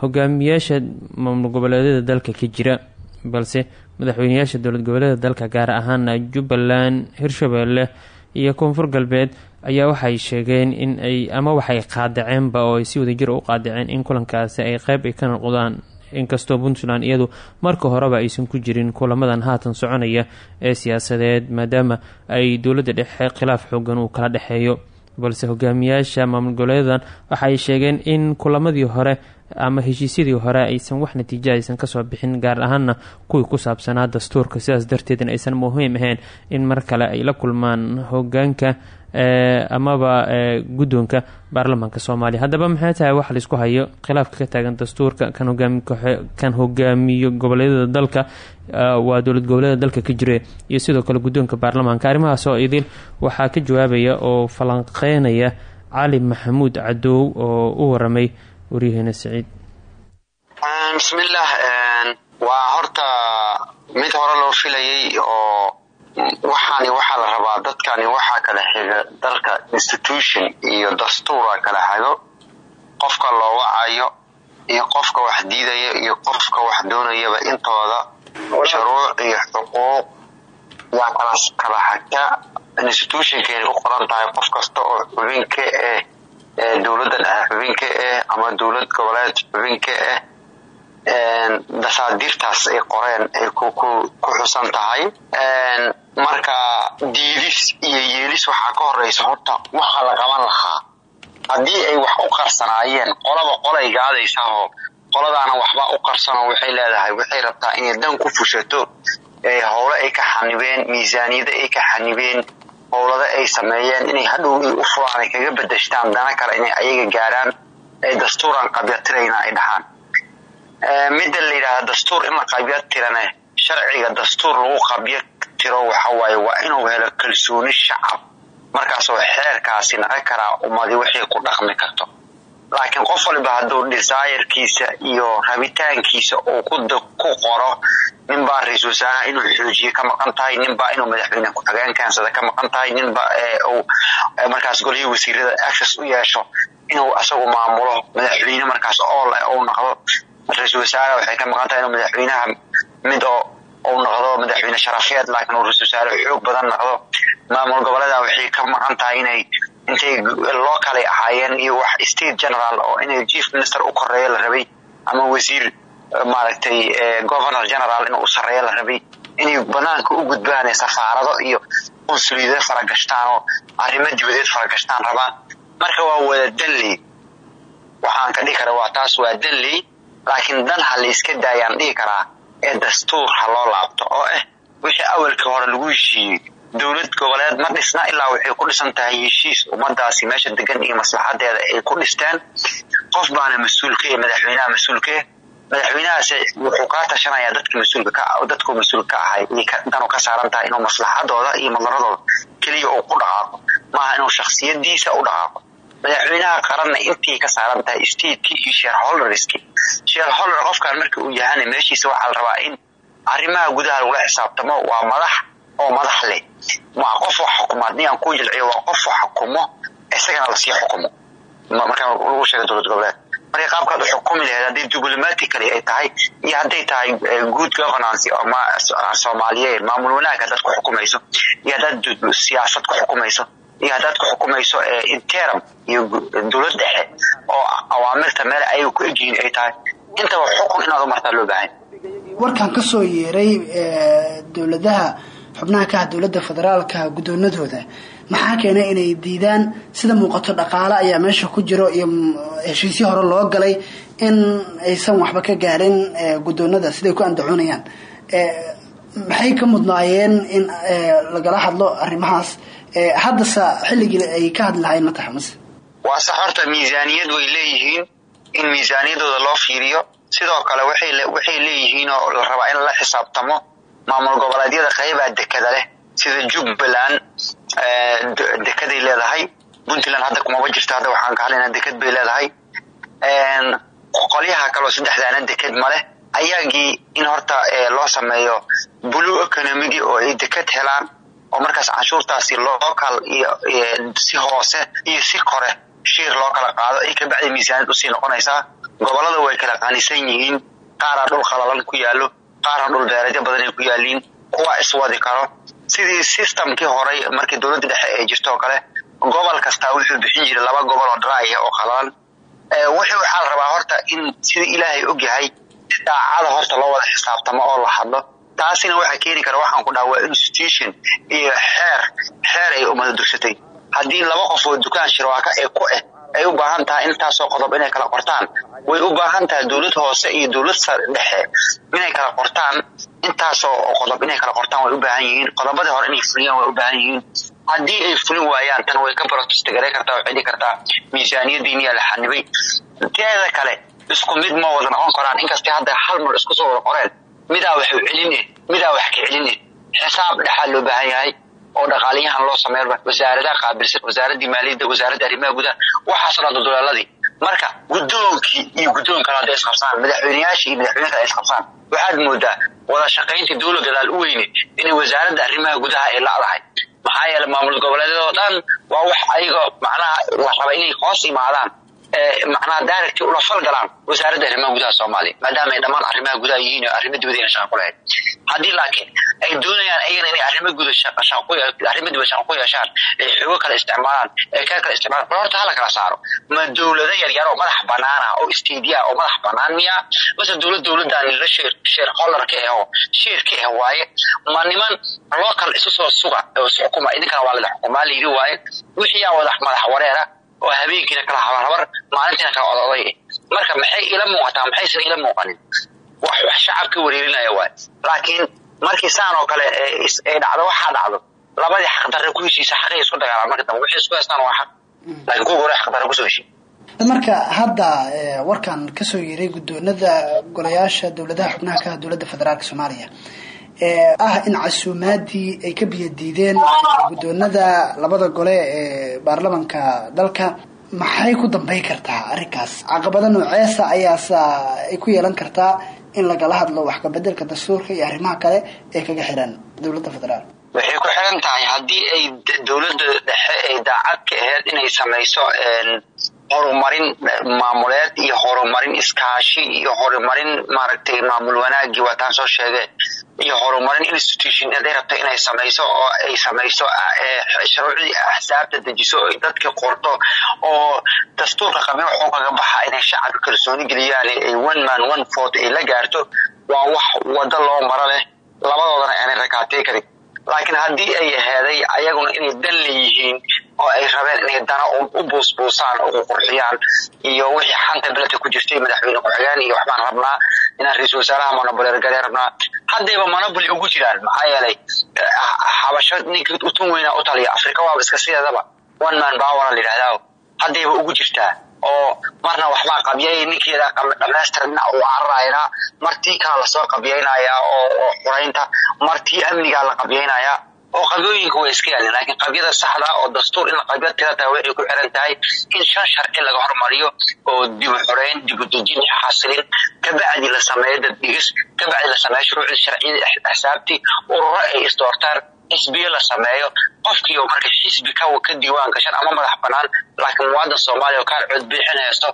Speaker 1: hogaamiyaasha maamul goboleedyada dalka ka jira. Balse madaxweyneyaasha dowlad goboleeda dalka gaar ahaana jubbaland hirshabeelle iyo koonfur galbeed ayaa waxay sheegeen in ay ama waxay qaadaceenba oo ay si wadajir u qaadaceen in kulankaasi ay qeyb ay ka noqdaan inkastoo puntland iyadu marka horeba aysan ku jirin kulamadan haatan soconaya ee siyaasadeed maadaama ay dowladda dhexe khilaaf xoogan uu kala dhexeeyo. Balse hogaamiyaasha maamul goboleedan waxa ay sheegeen in kulamadii hore ama heshiisyadii hore aysan wax natiijo aysan ka soo bixin gaar ahaana kuwii ku saabsanaa dastuurka. Sidaas darteedna aysan muhiim ahayn in mar kale ay la kulmaan hogaanka amaba guddoonka baarlamaanka soomaaliya. Haddaba maxay tahay wax la isku hayo? Khilaafka ka taagan dastuurka kan hogaamiyo goboleedyada dalka waa dowlad goboleeda dalka ka jire. Iyo sidoo kale guddoonka baarlamaanka arrimahaas oo idil waxaa ka jawaabaya oo falanqeynaya cali maxamuud cadow oo u waramay waryaheena saciid
Speaker 9: bismillaah waa horta mid hore loo filayay oo waxaani waxaa la rabaa dadkani waxaa kala xiga dalka institution iyo dastuura kala hago qofka loo wacayo iyo qofka wax diidaya iyo qofka wax doonayaba intooda shuruuc iyo xuquuq yaa kala kala hagta. Institutionkeena u qoran tahay qof kasta oo xubinka ah ee dowladda dhexe xubinka ah ama dowlad goboleed xubinka ah dasaadiirtaas ay qoreen ay ku xusan tahay. Marka diidis iyo yeelis waxaa ka horeysa horta waxa la qaban lahaa. Haddii ay wax u qarsanaayeen qolaba qolay gaadaysaoo qoladaana waxba u qarsano waxay leedahay waxay rabtaa inay dan ku fushato howle ay ka xanibeen miisaaniyada ay ka xanibeen howlada ay sameeyeen inay hadhow u furaan kaga bedeshtaan dana kale inay ayaga gaaraan ee dastuuran qabyatirayna ay dhahaan midda la yidhaahda dastuur in la qabya tirane sharciga dastuur lagu qabyo tiro waxawaaye waa inuu helo kalsooni shacab. Markaasoo xeerkaasi naqa karaa ummadi wixii ku dhaqmi karto. Laakiin qof waliba hadduu desirkiisa iyo rabitaankiisa uu ku qoro ninbaa ra'isul wasaaraha inuu xoojiye ka maqan tahay ninbaa inuu madaxweyne ku-xigeen keensada ka maqan tahay ninba uu markaas golihii wasiirada access u yeesho inuu asagu maamulo madaxweyne markaas ool uu noqdo ra'isul wasaare waxay ka maqan tahay inuu madaxweynaha mid oo uu noqdo madaxweyne sharafeed laakiin uu ra'isul wasaare xoog badan noqdo maamul goboleeda waxay ka maqan tahay inay intay loo kalay ahaayeen iyo wax state general oo inay chief minister u koreeyo la rabay ama wasiir maaragtay governor general inuu u sareeyo la rabay inay banaanka u gudbaan safaarado iyo qunsuliyada faragashtaan oo arrimo dibadeed faragashtaan rabaan marka waa wada danley waxaan ka dhihi kara waa taas waa danley laakiin dan ha la iska daayaan dhihi karaa ee dastuur ha loo laabto oo ah wixii awalkii hore lagu heshiiyey dowlad goboleed ma dhisna ilaa waxay ku dhisan tahay heshiis ummadaasi meesha degan iyo maslaxadeeda ay ku dhisteen. Qof baana mas'uulka iyo madaxweynaha mas'uulka madaxweynahaas wuxuu kaa tashanayaa dadka mas'uulka ka dadku mas'uul ka ahay danu ka saaran tahay inuu maslaxadooda iyo madaradooda keliya uu ku dhaqaaqo. Maaha inuu shaksiyadiisa u dhaqaaqo madaxweynaha qaranna intii ka saaran tahay stateki iyo shareholderski shareholder qofkan marka uu yahana meeshiisa waxaa la rabaa in arrimaha gudaha lagula xisaabtamo waa madax oo madax leh. Maa qof wax xukuma haddii aan ku jilciyo waa qof wax xukumo isagana la sii xukumo. Markaa lagu sheega dowlad goboleed. Marka qaabkaad u xukumi laheed hadday diplomatically ay tahay iyo hadday tahay good governance soomaaliyeed maamul wanaag haddaad ku xukumayso iyo haddaad siyaasad ku xukumayso iyo haddaad ku xukumayso interim iyo dowlad dhexe oo awaamirta meel ayaga ku egyihiin ay tahay intaba xukun inaad u martaa loo baahan.
Speaker 6: Warkan ka soo yeeray dowladaha xubnaha ka ah dowladda federaalka guddoonadooda maxaa keenay inay diidaan sida muuqato dhaqaale ayaa meesha ku jiro iyo heshiisyo hore loo galay in aysan waxba ka gaarin guddoonada siday ku andacoonayaan. Maxay ka mudnaayeen in lagala hadlo arrimahaas haddase xilligii ay ka hadli lahayn ma tahay mase
Speaker 9: horta miisaaniyad way leeyihiin in miisaaniyadooda loo fiiriyo. Sidoo kale waxay leeyihiin oo la rabaa in la xisaabtamo maamul goboleedyada qaybaa dekada leh sida jubbaland. Dekeday leedahay. Puntland hadda kumaba jirto hadda waxaan ka hadlaynaa deked bay leedahay. Qolyaha kaleo saddexdaana deked maleh ayagii in horta loo sameeyo blue economigi oo ay deked helaan oo markaas canshuurtaasi local iyo si hoose iyo si kore shiir loo kala qaado ay kabacdi miisaaniyad u sii noqonaysaa. Gobolada way kala qanisan yihiin. Qaaraa dhul qalalan ku yaalo qaarna dhul beereedyo badan ay ku yaaliin kuwa iswadi karo. Sidii systemkii horay markii dowladda dhexe ay jirto kale gobol kastaa wuxuu bixin jiray laba gobol oo daraaya oo qalalan. Wixii waxaa rabaa horta in sida ilaahay ogyahay daacada horta loo wada xisaabtamo oo la hadlo taasina waxaa keeni kara waxaan ku dhaha waa institution iyo xeer xeer ay umada dursatay haddii laba qof oo dukaan shirwaaka ee ku eh ay u baahan tahay intaasoo qodob inay kala qortaan way u baahan tahay dowlad hoose iyo dowlad dhexe inay kala qortaan. Intaasoo qodob inay kala qortaan way u baahan yihiin. Qodobadii hore inay fuliyaan way u baahan yihiin. Haddii ay fulin waayaan tan way ka protestgaray kartaa waxay dhihi kartaa. Miisaaniyadiiniyaa la xanibay. Teeda kale isku mid ma wada noqon karaan. Inkastay hadda hal mar isku soo wada qoreen midaa wax u celine midaa wax ka celine xisaab dhexaa loo baahan yahay oo dhaqaaliyahan loo sameeyo wasaaradaha qaabilsan wasaaradii maaliyadda wasaaradda arrimaha gudaha. Waxaasoo dhan dulaaladii marka guddoonkii iyo guddoon kale hadday isqabsaan madaxweyneyaashii iyo madaxweyne ay isqabsaan waxaad moodaa wada shaqaynta dowla gadaal u weyne inay wasaaradda arrimaha gudaha ay la'dahay maxaa yeele maamul goboleedyadoo dhan waa wax ayaga macnaha la raba inay hoos imaadaan macnaha direct ula falgalaan wasaaradda arrimaha gudaha soomaaliya maadaama ay dhammaan arrimaha gudaha yihiin oo arrimo dibadayna shaqa ku laakiin ay doonayaan ayagana inay arrimo guda arrimo dibad shaqa ku yeeshaan ay xoogo kale isticmaalaan ay kale kale isticmaalaan bal horta kala saaro. Ma dowlado yaryar oo madax banaana oo istiidiya oo madax banaan miya mase dowlad dowladaan la sheer sheer holarka ah oo sheerka ah waaye ma niman local isu soo suga oo xukuma idinkana waa la xukumaa la yidhi waaye wixii yaa wadax madax wareera oo habeenkiina kala habarhabar maalintiina kala ododay marka maxay ila muuqataa? Maxaysan ila muuqanin wax wax shacabka wareerinaya waay. Laakiin markii saan oo kale ay dhacdo waxaa dhacdo. Labadii xaqdarre ku heshiisa xaqay isku dagaalaan marka dambe. Waxay isku haystaan waa xaq. Laakiin kuwa hore xaqdarre ku soo heshiy
Speaker 6: marka hadda warkan ka soo yeeray guddoonada golayaasha dowladaha xubnaha ka dowladda federaalk soomaaliya ee ah in casuumaadii ay ka biyadiideen guddoonada labada gole ee baarlamanka dalka. Maxay ku dambay kartaa arrinkaas? Caqabado nooceesa ayaasa ay ku yeelan kartaa in lagala hadlo wax kabedelka dastuurka iyo arrimaha kale ee kaga xiran dowladda federaal
Speaker 9: waxay ku xiran tahay haddii ay dowladda dhexe ay daacad ka aheyd inay samayso horumarin maamuleed iyo horumarin iskaashi iyo horumarin maaragtay maamul wanaagii waataan soo sheege iyo horumarin institution haday rabto inay samayso oo ay samayso shuruucdii axsaabta dejiso o dadka qorto oo dastuurka qabin waxuu kaga baxa inay shacabka kalsooni geliyaan ay one man one fort ay la gaarto waa wax wado loo maro leh. Labadoodana aanay rakaatay karin laakiin haddii ay aheeday ayaguna inay dan leeyihiin oo ay rabeen inay dana u buusbuusaan oo qurxiyaan iyo wixii xanta beledka ku jirtay madaxweyne ku-xigeen iyo waxbaan rabnaa inaan ra'iisul wasaaraha monoboleer galee rabnaa. Haddayba monoboli ugu jiraan maxaa yeelay xabasho ninkii utun weynaa u taliya afrika waaba iska sideedaba. One man bawara la yidhahdaa haddayba ugu jirtaa oo marna waxbaa qabyay ninkeeda dhamaystirna uu cararaynaa martii kala la soo qabyaynayaa oo xuraynta martii amnigaa la qabyaynayaa oo qabyooyinka way iska yaalin laakiin qabyada saxda oo dastuur in qabya tira tahay waxay ku xiran tahay in shan sharci laga hormariyo oo dibu xoreyn dibu dejin xasilin kabacdi la sameeyo daddigis kabacdi la sameeyo shuruucdii sharciyadii axsaabtii ururo ay isdoortaan xisbiyo la sameeyo qofkii marka xisbi ka diiwaan gashan ama madax banaan laakiin muwaadan soomaaliya oo kaan cod haysto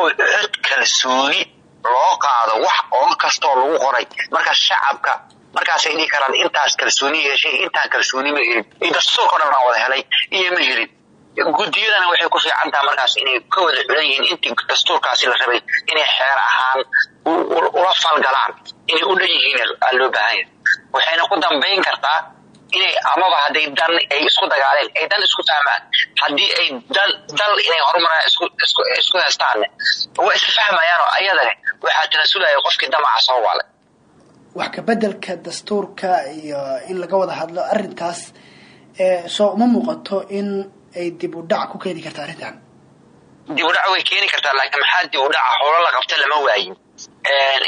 Speaker 9: oo cod kalsooni loo qaado wax oo kastoo lagu qoray. Marka shacabka markaasay dhihi karaan intaas kalsooni yeeshay intaan kalsooni ma helin. Iyo dastuurka o wada helay iyo ma helin. Guddiyadana waxay ku fiican taha markaas inay ka wada xulan yihiin intii dastuurkaasi la rabay inay xeer ahaan ula falgalaan inay u dhan yihiin loo baahan yahay waxayna ku dambayn kartaa inay amaba hadday dan ay isku dagaaleen ay dan isku fahmaan. Haddii ay dal inay horumaraan isku hestaanne waa iska fahmayaanoo ayadane waxaa tanasulaya qofkii damaca soo waalay
Speaker 6: wax kabedelka dastuurka iyo in laga wada hadlo arrintaas soo uma muuqato in ay dib u dhac ku keeni karta arrintan.
Speaker 9: Dib u dhac way keeni kartaa laakiin maxaa dib u dhaca howlo la qabta lama waayin.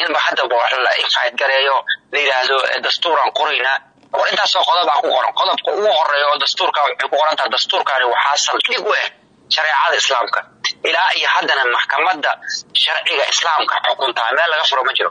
Speaker 9: Inba hadda la infayd gareeyo la yidhaahdo dastuuran qoraynaa war intaasoo qodobaa ku qoran. Qodobka ugu horreeya oo dastuurka waxay ku qoran tahay dastuurkaani waxaa saldhig u ah shareecada islaamka. Ilaa iyo haddana maxkamadda sharciga islaamka xukuntaa meel laga furo ma jiro.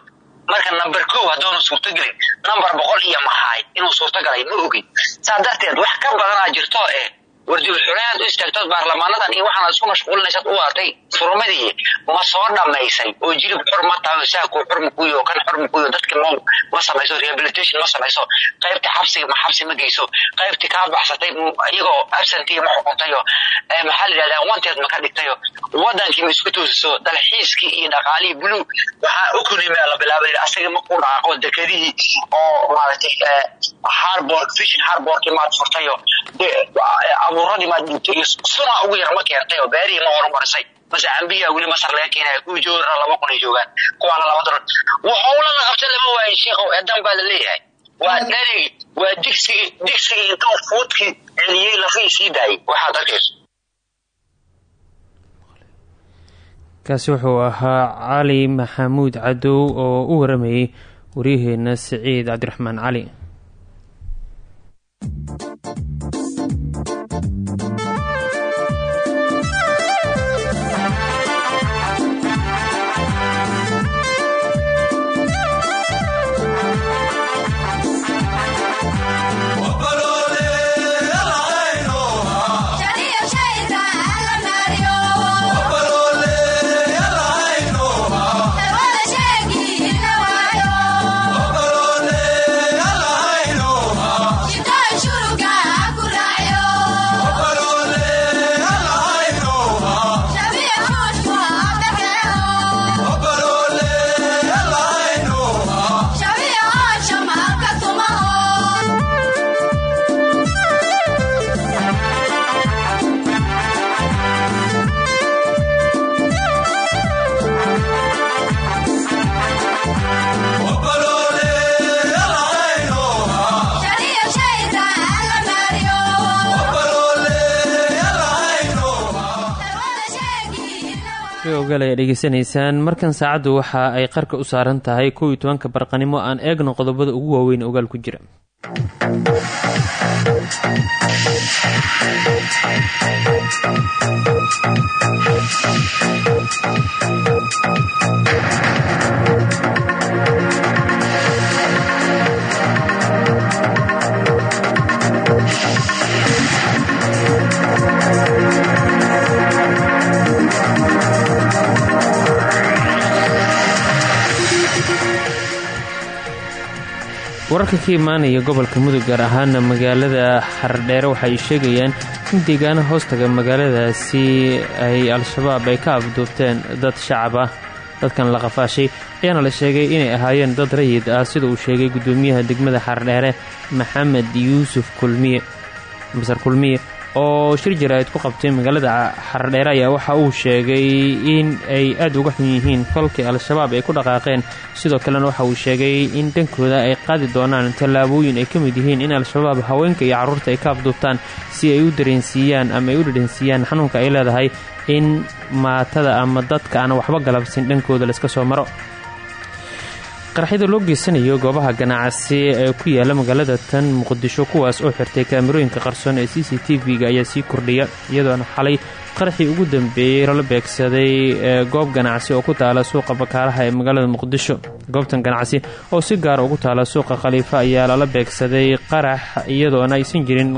Speaker 9: Marka number ko haddoonu suurtogelin number boqol iyo mahaay inuu suurtogalay ma ogin saa darteed wax ka badanaa jirto eh wardibu xureaad u istaagtood baarlamaanadan iyo waxaana isku mashquulinaysaad u waatay. Furmadii ma soo dhammaysay oo jilib xur ma tahay saaku xur ma kuyo kan xur ma kuyo dadka ma ma samayso rehabilitation ma samayso qaybta xabsiga ma xabsi ma geyso qaybti kaa baxsatay iyagoo absentee ma xukuntayo maxaa la yidhahdaa wanteed ma ka dhigtayo wadankii isku toosiso dalxiiskii iyo dhaqaalihii blue waxaa economia la bilaabay asaga ma ku dhaaqo dekedihii oo maaragtay harbor fishing harborkii maad furtayo abuuradii maad dhintay iyo suna ugu yar ma keentay oo beerihii ma horumarisay mase cambiyaa weli masar laga keenaya kuwii joogana laba kun ay joogaan kuwaana laba howla la qabta lama waayin sheekhow eedan baa la leeyahay waa dherigi waa digsigii digsigii intuu fuudkii celiyey lafihii sii daayay waxaad arkayso
Speaker 1: kaasi wuxuu ahaa cali maxamuud cadow oo u waramayay waryaheena siciid cabdiraxmaan cali ogaal ayaa dhegeysanaysaan. Markan saacaddu waxa ay qarka u saaran tahay kow iyo tobanka barqanimo aan eegno qodobada ugu waaweyn ogaal ku jira wararka ka imaanaya gobolka mudug gaar ahaana magaalada xardheere waxa ay sheegayaan in deegaana hoostaga magaaladaasi ay al-shabaab ay ka afduubteen dad shacab ah. Dadkan la qafaashay ayaana la sheegay inay ahaayeen dad rayid ah sida uu sheegay gudoomiyaha degmada xardheere maxamed yuusuf kulmiye masar kulmiye oo shir jaraa'id ku qabtay magaalada xardheere ayaa waxa uu sheegay in ay aad uga xun yihiin kolkii al-shabaab ay ku dhaqaaqeen. Sidoo kalena waxa uu sheegay in dhankooda ay qaadi doonaan tallaabooyin ay ka mid yihiin in al-shabaab haweenka iyo carruurta ay ka afduubtaan si ay u dareensiiyaan ama ay u dhadhansiiyaan xanuunka ay leedahay in maatada ama dadka aan waxba galabsin dhankooda layska soo maro qaraxyada loo geysanayo goobaha ganacsi ee ku yaalla magaalada tan muqdisho kuwaas oo xirtay kaamirooyinka qarsoon ee c c t v-ga ayaa sii kordhiya iyadoona xalay qaraxii ugu dambeeyey la beegsaday goob ganacsi oo ku taala suuqa bakaaraha ee magaalada muqdisho. Goobtan ganacsi oo si gaara ugu taala suuqa khaliifa ayaa lala beegsaday qarax iyadoona aysan jirin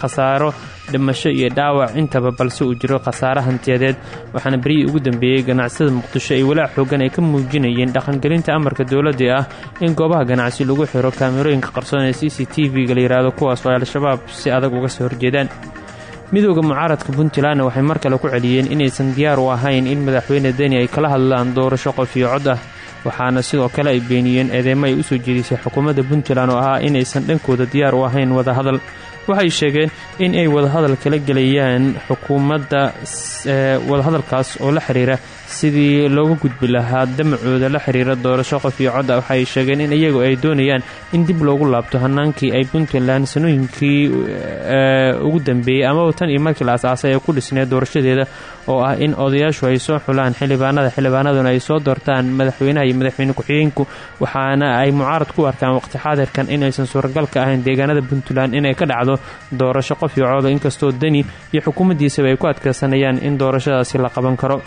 Speaker 1: khasaaro dhimasho iyo dhaawac. Intaba balse uu jiro khasaare hantiyadeed waxaana berihii ugu dambeeyey ganacsada muqdisho ay walaac xoogan ay ka muujinayeen dhaqangelinta amarka dowladda ah in goobaha ganacsi lagu xiro kaamirooyinka qarsoon ee c c t v-ga la yidhaahdo kuwaas oo al-shabaab si adag uga soo horjeedaan midooda mucaaradka puntlandna waxay mar kale ku celiyeen inaysan diyaar u ahayn in madaxweyne deni ay kala hadlaan doorasho qof iyo cod ah waxaana sidoo kale ay beeniyeen eedeemo ay u soo jeedisay xukuumadda puntland oo ahaa inaysan dhankooda diyaar u ahayn wadahadal waxay sheegeen in ay wadahadal kala gelayaan xukuumadda wadahadalkaas oo la xiriira sidii looga gudbi lahaa damacooda la xiriira doorasho qof iyo codda waxay sheegeen in iyagu ay doonayaan in dib loogu laabto hanaankii ay puntland sanooyinkii ugu dambeeyey amaba tan iyo markii la asaasay ee ku dhisneed doorashadeeda oo ah in odayaashu ay soo xulaan xildhibaanada xildhibaanaduna ay soo doortaan madaxweynaha iyo madaxweyne ku-xigeenku waxaana ay mucaarad ku arkaan waqti xaadirkan inaysan suuragal ka ahayn deegaanada puntland inay ka dhacdo doorasho qof iyo cooda inkastoo deni iyo xukuumaddiisaba ay ku adkaysanayaan in doorashadaasi la qaban karo.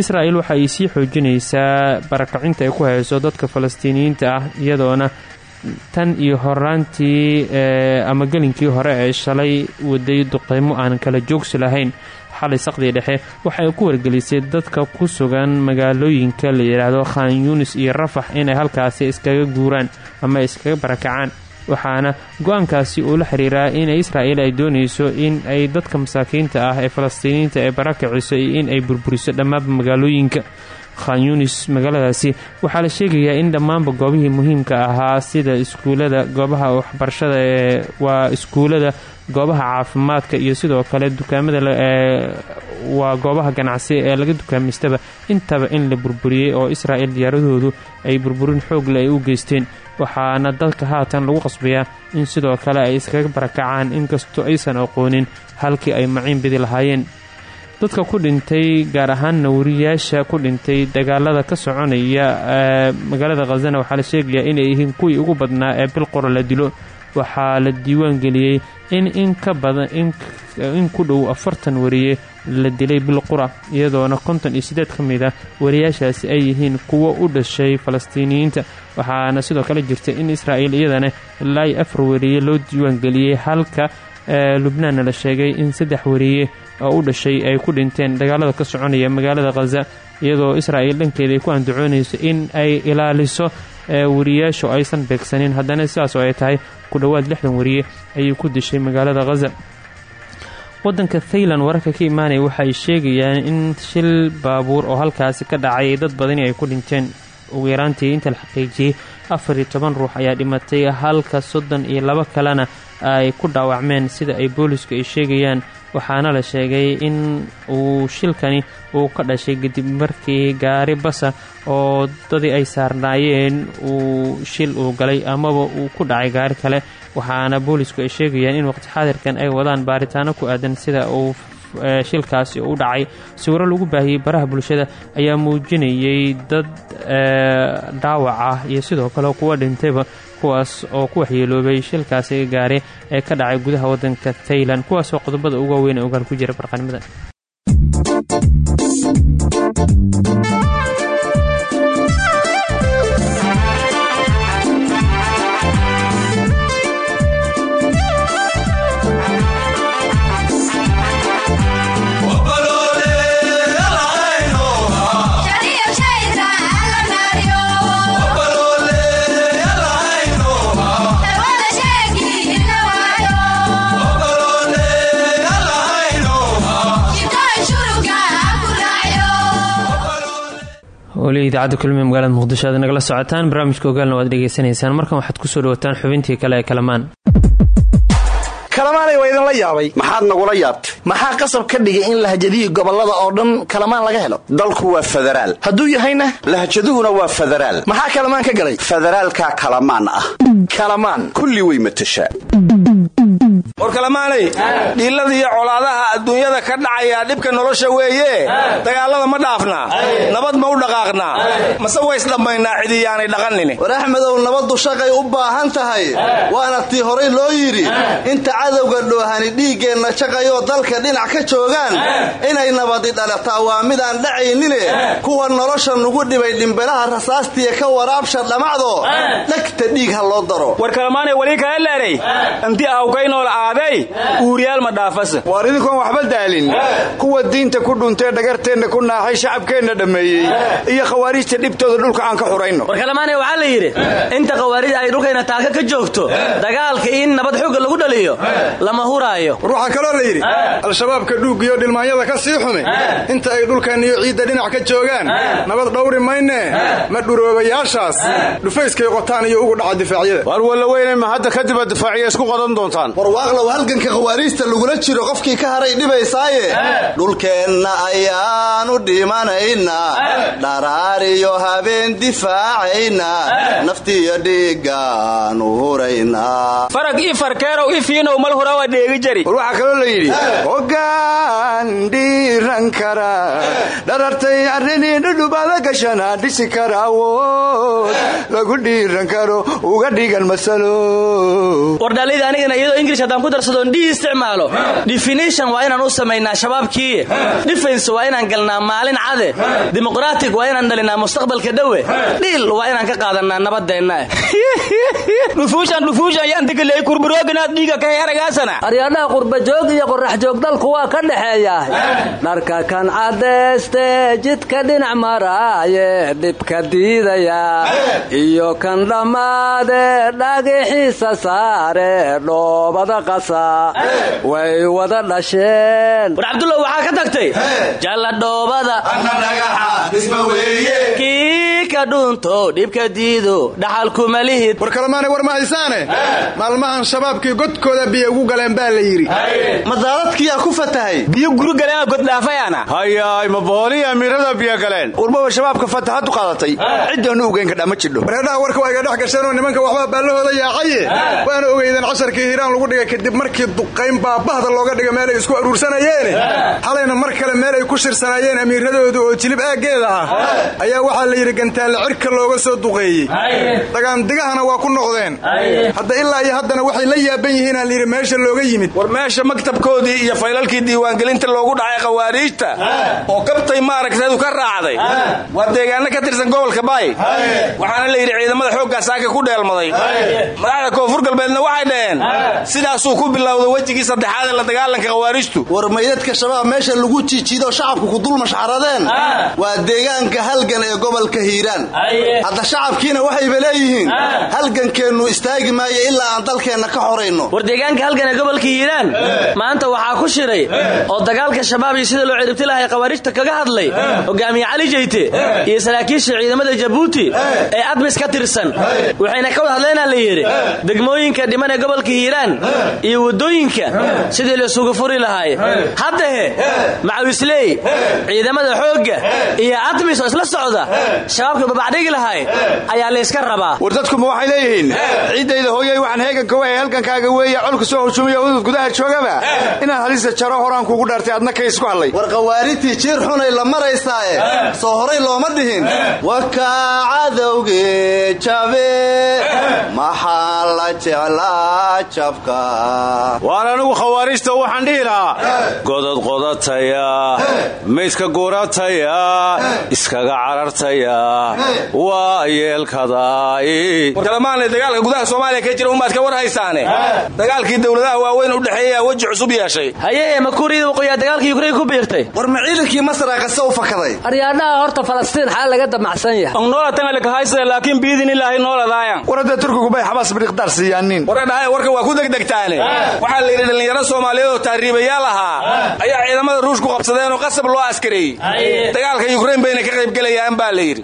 Speaker 1: Israa'el waxa ay sii xoojinaysaa barakacinta ay ku hayso dadka falastiiniyiinta ah iyadoona tan iyo horaantii ama gelinkii hore ee shalay waday duqeymo aan kala joogsi lahayn. Xalay saqdii dhexe waxa ku wargelisay dadka ku sugan magaalooyinka la yidhaahdo khan yunis iyo rafax inay halkaasi iskaga guuraan ama iskaga barakacaan waxaana go'aankaasi uu la xiriiraa in israa'el ay doonayso in ay dadka masaakiinta ah ee falastiiniyiinta ee barakiciso iyo in ay burburiso dhammaanba magaalooyinka. Khan yunis magaaladaasi waxaa la sheegayaa in dhammaanba goobihii muhiimka ahaa sida iskuulada goobaha waxbarashada ee waa iskuulada goobaha caafimaadka iyo sidoo kale dukaamada waa goobaha ganacsi ee laga dukaamaystaba intaba in la burburiyey oo israa'el diyaaradoodu ay burburin xoogle ay u geysteen waxaana dalka haatan lagu qasbayaa in sidoo kale ay iskaga barakacaan inkastoo aysan aqoonin halkii ay maciin bidi lahaayeen. Dadka ku dhintay gaar ahaanna wariyaasha ku dhintay dagaalada ka soconaya magaalada khazana waxaa la sheegayaa inay yihiin kuwii ugu badnaa ee bil qora la dilo. Waxaa la diiwaan geliyey in in ka badan in ku dhow afartan wariye la dilay bil qura iyadoona konton iyo siddeed ka mid ah wariyaashaasi ay yihiin kuwo u dhashay falastiiniyiinta. Waxaana sidoo kale jirta in israa'il iyadana ilaa iyo afar wariye loo diiwaan geliyey halka lubnaanna la sheegay in saddex wariye oo u dhashay ay ku dhinteen dagaalada ka soconaya magaalada khaza iyadoo israa'il dhankeeda ku andacoonayso in ay ilaaliso wariyaashu aysan beegsanin. Haddana sidaas oo ay tahay ku dhowaad lixdan wariye ayay ku dishay magaalada khaza waddanka thailand wararka ka imaanaya waxa ay sheegayaan in shil baabuur oo halkaasi ka dhacay dad badani ay ku dhinteen. Ugu yaraantii inta la xaqiijiyey afar iyo toban ruux ayaa dhimatay halka soddon iyo labo kalena ay ku dhaawacmeen sida ay boolisku ay sheegayaan waxaana la sheegay in uu shilkani uu ka dhashay kadib markii gaari basa oo dadii ay saarnaayeen uu shil uu galay amaba uu ku dhacay gaari kale. Waxaana boolisku ay sheegayaan in waqti xaadirkan ay wadaan baaritaano ku aadan sida uu shilkaasi u dhacay. Sawiro lagu baahiyey baraha bulshada ayaa muujinayay dad dhaawac ah iyo sidoo kale kuwa dhintayba kuwaas oo ku waxyeeloobay shilkaasi gaare ee ka dhacay gudaha waddanka thailand kuwaasoo qodobada ugu waaweyn ee ogaal ku jira barqanimada weli idaacadda kulmiye magaalada muqdisho aad nagala socotaan barnaamijka ogaalna waad dhegaysanaysaan markan waxaad ku soo dhawataan xubintii kale ee kalamaan.
Speaker 10: Kalamaanay waa idinla yaabay.
Speaker 11: Maxaad nagula yaabtay?
Speaker 10: Maxaa qasab ka dhigay in lahjadihii gobollada oo dhan kalamaan laga helo?
Speaker 11: Dalku waa federaal
Speaker 10: hadduu yahayna?
Speaker 11: Lahjaduhuna waa federaal
Speaker 10: maxaa kalamaan ka galay?
Speaker 11: Federaalkaa kalamaan ah.
Speaker 10: Kalamaan.
Speaker 11: Kulli way matashaa
Speaker 12: war kalamaanay dhiilada iyo colaadaha adduunyada ka dhacaya dhibka nolosha weeye. Dagaalada ma dhaafnaa nabad ma u dhaqaaqnaa mase waysdhammaynaa cidiyaanay dhaqanini
Speaker 13: war axmedow nabaddu shaqay u baahan tahay. Waana tii horay loo yidhi inta cadowga dhoohani dhiiggeenna jaqayoo dalka dhinac ka joogaan inay nabadi dhalataa waa midaan dhacaynine. Kuwa nolosha nugu dhibay dhimbelaha rasaastiya ka waraabsha dhammacdo dhegta dhiig ha loo daro.
Speaker 12: War kalamaanay weli kala leeray anti awkaynoola aaday uuriyaal ma dhaafasa
Speaker 14: waar waxba daalin. Kuwa diinta ku dhuntee dhagarteenna ku naaxay shacabkeenna dhammeeyey. Iyo khawaariijta dhibtooda dhulka aan ka xurayno.
Speaker 15: War kalamaanay waxaa la yidhi inta khawaarij ay dhulkayna taaka ka joogto dagaalka in nabad xoogga lagu dhaliyo lama huraayo.
Speaker 14: War waxaa kaloo la yidhi al-shabaabka dhuuggiyo dhilmaanyada ka sii xumi. Inta ay dhulkan iyo ciidda dhinac ka joogaan nabad dhawri maynee ma dhuroobayaashaas dhufayskay qotaan iyo ugu dhaca difaacyada
Speaker 12: war walla weynay ma hadda kadiba difaaciya isku qodan doontaan
Speaker 13: warwaaqlow halganka khawaariijta lagula jiro qofkii ka haray dhibaysaaye. Dhulkeenna ayaanu dhimanaynaa dharaariyo habeen difaacaynaa naftiyo dhiiggaanu huraynaa
Speaker 12: farag ii farkeerow i fiinow mal hurawa dheegi jari.
Speaker 14: War waxaa kaloo la yidhi hoggaan dhiiran kara. Dharartay arrinii dhudhubada gashana dhisi kara awood. Lagu dhiiran karo uga dhigan masalo
Speaker 15: haddaan ku darsadoon dhii isticmaalo. Definition waa inaan u samaynaa shabaabkii. Defense waa inaan galnaa maalin cade. Dimuqratic waa inaan dhalinaa mustaqbalka dhowe. Dhiil waa inaan ka qaadanaa nabadeenna.
Speaker 16: Aryadhaha qurbajoog iyo qoraxjoog dalku waa ka dhexeeyaa dharka kan cadayste jidka dhinac maraaye dhibka diidaya. Iyo kan dhammaade dhagixiisa saare dhoobada qasa way wada dhasheen.
Speaker 15: War cabdulla waxaa ka tagtay jalla dhoobada. Kii ka dhunto dhibka diido dhaxalkuma lihid
Speaker 14: war kalemaanay war ma haysaane? Maalmahan shabaabkii godkooda biyo ugu galeen baa la yidhi.
Speaker 13: Madaaladkiyaa ku fatahay?
Speaker 12: Biyo guri galeen goddhaafayaana
Speaker 14: hayaay ma booliya amiirada biyo galeen. Warbaba shabaabka fataxadu qaadatay? Ciddaanu ogeyn kadhaa ma jidho. Bareedhaha warka waa iga dhex gasheenoo nimanka waxbaa baallahooda yaacaye waana ogeydeen casharkii hiiraan lagu dhigay kadib markii duqayn baabahda looga dhiga meel ay isku aruursanayeene xalayna mar kale meel ay ku shirsanaayeen amiiradooda oo jilib aaggeeda ah ayaa waxaa la yidhi gantaalle cirka looga soo duqeeyey. Dagaandigahana waa ku noqdeen. Hadda ilaa iyo haddana waxay la yaaban yihiinaa layidhi meesha looga yimid.
Speaker 12: War meesha maktabkoodii iyo faylalkii diiwaangelinta loogu dhacay khawaariijta oo kabtay maaragteedu ka raacday waa deegaano ka tirsan gobolka baay. Waxaana la yidhi ciidamada xooggaa saaka ku dheelmaday. Madaxda koonfur galbeedna waxay dhaheen sidaasuu ku bilowday wejigii saddexaad ee la dagaalanka khawaariijtu.
Speaker 13: War maydadka shabaab meesha lagu jiijiido shacabku ku dul mashxaradeen waa deegaanka halgan ee gobolka hiiraan. Hadda shacabkiina waxayba leeyihiin halgankeennu istaagi maayo ilaa aan dalkeenna ka xorayno
Speaker 15: war deegaanka halgan ee gobolka hiiraan maanta waxaa ku shiray oo dagaalka shabaab iyo sida loo ciribti lahay khawaarijta kaga hadlay hogaamiye cali jeyte iyo saraakiisha ciidamada jabuuti ee admis ka tirsan. Waxayna ka wada hadleenaa la yidhi degmooyinka dhiman ee gobolka hiiraan iyo waddooyinka sidii laysugu furi lahaay haddahe macawisley ciidamada xoogga iyo admis oo isla socda shabaabka babacdhigi lahay ayaa layska rabaa
Speaker 14: war dadkuma waxay leeyihiin? Ciiddayda hooyay waxaan heeganka wahay halkankaaga weeye colka soo hujumiya udud gudaha joogaba. Inaan halista jaro horaan kugu dhaartay adna kay isku hadlay.
Speaker 13: War khawaarijtii jiir xunay la maraysaae soo horay looma dhihin. Wakaa cadowgee jabe. Maxaa la jeclaa jabka
Speaker 17: waan anigu khawaarijta waxaan dhihi lahaa. Godod qodataya maydka gurataya iskaga carartaya waa yeelkaday
Speaker 12: warkalamaanay dagaalka gudaha soomaaliya ka jira umaad ka war haysaane. Dagaalkii dowladaha waaweyn u dhexeeyaa weji cusub yeeshay.
Speaker 15: Haye makuuriyada waqooyiyaa dagaalka yukrain ku biirtay?
Speaker 13: War ma ciidankii masra qase u fakaday?
Speaker 16: Aryaadhaha horta falastiin xaa laga damacsan yahay.
Speaker 17: Onnoolatangalekahaysa laakiin biidin ilaahay nooladaayan
Speaker 14: war hadda turkigu bay xabaas biriqdaar siiyaanin
Speaker 12: waradhahay warka waa ku degdegtaane waxaa la yidhi dhallinyaro soomaaliyeed oo taariibayaal ahaa ayaa ciidamada ruush ku qabsadeen oo qasab loo askareeyey dagaalka yukrain bayna ka qaybgelayaan baa la yidhi.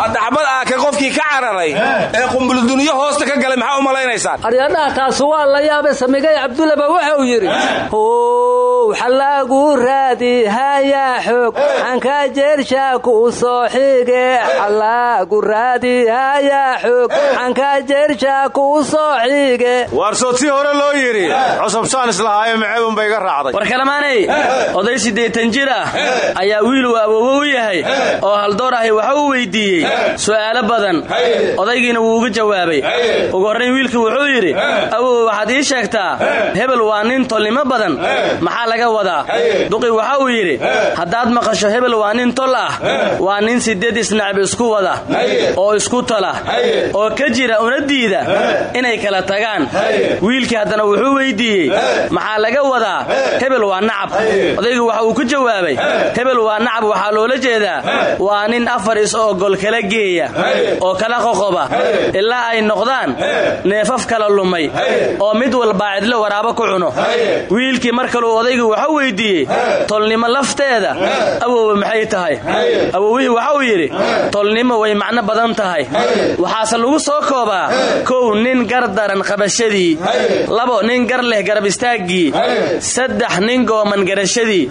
Speaker 12: Hadda xabad ah ka qofkii ka cararay ee qumbuludunyo hoosta ka galay maxaa u malaynaysaan?
Speaker 16: Aryaadhaha taasu waa la yaabay samigay cabdulaba wuxuu yidhi how xallaagu raadi hayaa xoog xanka jeershaku u soo xige xallaagu raadi hayaa xoog xanka jeershaku u soo xige
Speaker 17: waarsoo tii hore loo yidhi? Cusubsaan islahaayo maceebun bay ga raacday.
Speaker 15: War kalamaanay oday siddeetan jir ah ayaa wiil uu awoowo u yahay oo haldoor ahi waxa uu weyddiiyey su'aalo badan odaygiina wuu uga jawaabay. Ugu horrayn wiilkii wuxuu yidhi awow waxaad ii sheegtaa hebel waa nin tolnimo badan. Maxaa laga wadaa? Duqi waxa uu yidhi haddaad maqasho hebel waa nin tol ah waa nin siddeed isnacb isku wada oo isku tola oo ka jira una diida inay kala tagaan haddana wuxuu weyddiiyey maxaa laga wadaa? Hebel waa nacab. Odaygu waxa uu ku jawaabay. Hebel waa nacab waxaa loola jeedaa. Waa nin afar is-ogol kala geeya oo kala qoqoba. Ilaa ay noqdaan neefaf kala lumay oo mid walbaa cidlo waraabo ku cuno. Wiilkii mar kaluu odaygu waxa weyddiiyey tolnimo lafteeda awowe maxay tahay? Awowihii waxa uu yidhi tolnimo way macno badan tahay. Waxaase lagu soo koobaa kow nin gar daran qabashadii labo nin gar leh garab istaaggii saddex nin gooman garashadii.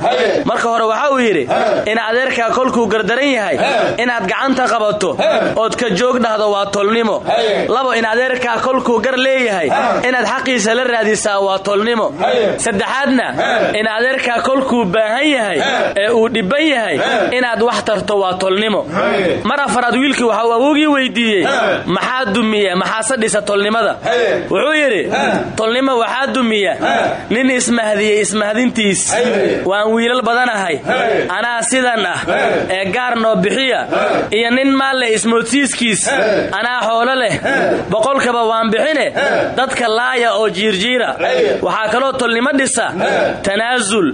Speaker 15: Marka hore waxa uu yidhi in adeerkaa kolkuu gardaran yahay inaad gacanta qabato ood ka joog dhahdo waa tolnimo. Labo in adeerkaa kolkuu gar leeyahay inaad xaqiisa la raadisaa waa tolnimo. Saddexaadna in adeerkaa kolkuu baahan yahay ee uu dhibban yahay inaad wax tarto waa tolnimo. Mar afaraad wiilkii waxa uu awowgii weyddiiyey maxaa dumiya maxaase dhisa tolnimada? Wuxuu yidhi tolnimo waxaa dumiya. Nin ismahdiyey ismahdintiis. Waan wiilal badanahay anaa sidan ah. Ee gaar noo bixiya. Iyo nin maalle ismoodsiiskiis. Anaa xoolo leh. Boqolkaba waan bixine. Dadka laaya oo jiirjiira. Waxaa kaloo tolnimo dhisa. Tanaasul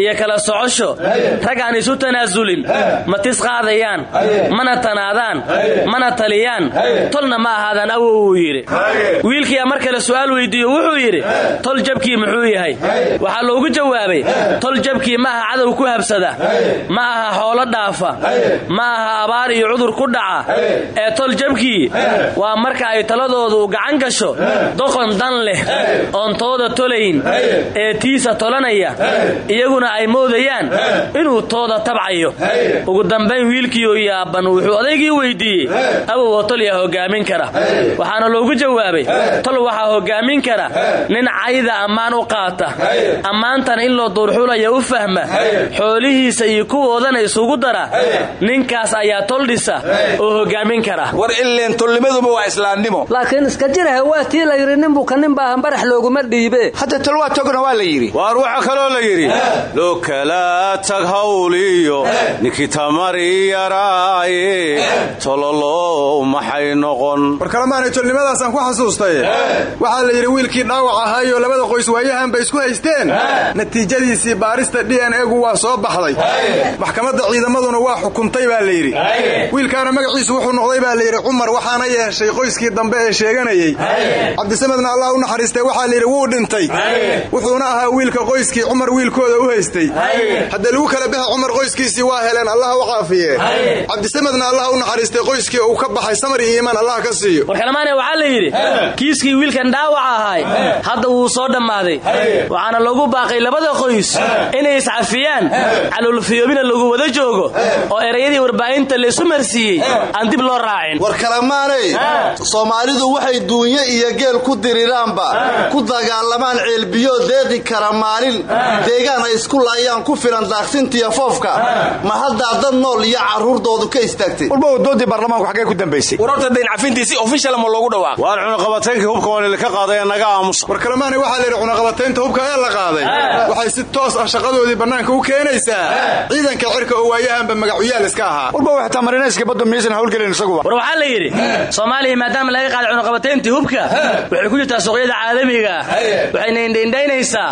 Speaker 15: iyo kala socosho. Rag aan isu tanaasulin ma tis qaadayaan. Mana tanaadaan. Mana taliyaan. Tolna ma ahaadaan awow uu yidhi. Wiilkiiaa mar kale su'aal weyddiiyo wuxuu yidhi tol jabkii muxuu yahay. Waxaa loogu jawaabay tol jabkii ma aha cadow ku habsada ma aha xoolo dhaafa ma aha abaar iyo cudur ku dhaca. Ee tol jabkii waa marka ay taladoodu gacan gasho doqon dan leh oon tooda tolayn ee tiisa tolanaya iyaguna ay moodayaan inuu tooda tabcayo. Ugu dambayn wiilkiioo yaaban wuxuu odaygii weyddiiyey awowoo tol yaa hoggaamin kara. Waxaana loogu jawaabay tol waxaa hoggaamin kara nin cayda ammaan u qaata. Ammaantana in loo duurxulaya u fahma. Xoolihiisa iyo kuwoodana isugu dara. Ninkaas ayaa tol dhisa oo hoggaamin kara.
Speaker 12: War ileen tolnimaduba waa islaamnimo.
Speaker 16: Laakiin iska jiraha waa tii la yidhi nin baahan barax looguma dhiibe.
Speaker 14: Hadda tol waa togna waa la yidhi.
Speaker 17: Waar waxaa kaloo la yidhi? Loo kala tag hawliyo ninkii tamari yaraaye. Tololow maxay noqon?
Speaker 14: War kalemaanay tolnimadaasaan ku xasuustay. Waxaa la yidhi wiilkii dhaawac ahaayoo labada qoys waayahan bay isku haysteen? Natiijadiisii baarista d n egu waa soo baxday. Maxkamadda ciidamaduna waa xukuntay baa la yidhi. Wiilkaana magaciisu wuxuu noqday baa layidhi cumar waxaana yeeshay qoyskii dambe ee sheeganayey cabdisamedna allah u naxariistay waxaa layidhi wuu dhintay. Wuxuuna ahaa wiilka qoyskii cumar wiilkooda u haystay. Hadda lagu kala baxa cumar qoyskiisii waa heleen allah u caafiye. Cabdisamedna allah u naxariistay qoyskii uu ka baxay samar iyo iimaan allah ka siiyo.
Speaker 15: Warkalamaane waxaa la yidhi kiiskii wiilkan dhaawaca ahay hadda wuu soo dhammaaday. Waxaana lagu baaqay labada qoys inay iscafiyaan. Calulfiyoobina lagu wada joogo oo erayadii warbaahinta laysu siiyey aan dib loo raacin.
Speaker 13: War kalemaanay soomaalidu waxay duunyo iyo geel ku diriraanba ku dagaalamaan ceelbiyood deeqi kara maalin deegaan ay isku laayaan ku filan daaqsintiya foofka. Ma haddaa dad nool iyo carruurdoodu ka istaagtay?
Speaker 14: Walba wadoodii baarlamaanku xaggee ku dambaysay
Speaker 12: war horta dayn cafintiisi ofishal ma loogu dhawaaq
Speaker 17: waar cunaqabataynkii hubka waanili ka qaaday ee naga
Speaker 14: war kalemaanay waxaa layidhi cunaqabataynta hubka ee la qaaday. Waxay si toos ah shaqadoodii bannaanka u keenaysaa. Ciidanka cirka oo waayahanba magacuyaal iska ahaa. Walba waxtaa marinayska badda miyaysan hawlgelin isaguba
Speaker 15: war waxaa la yidhi soomaaliya maadaama laga qaaday cunaqabatayntii hubka waxay ku jirtaa suuqyada caalamiga. Waxayna indhaindhaynaysaa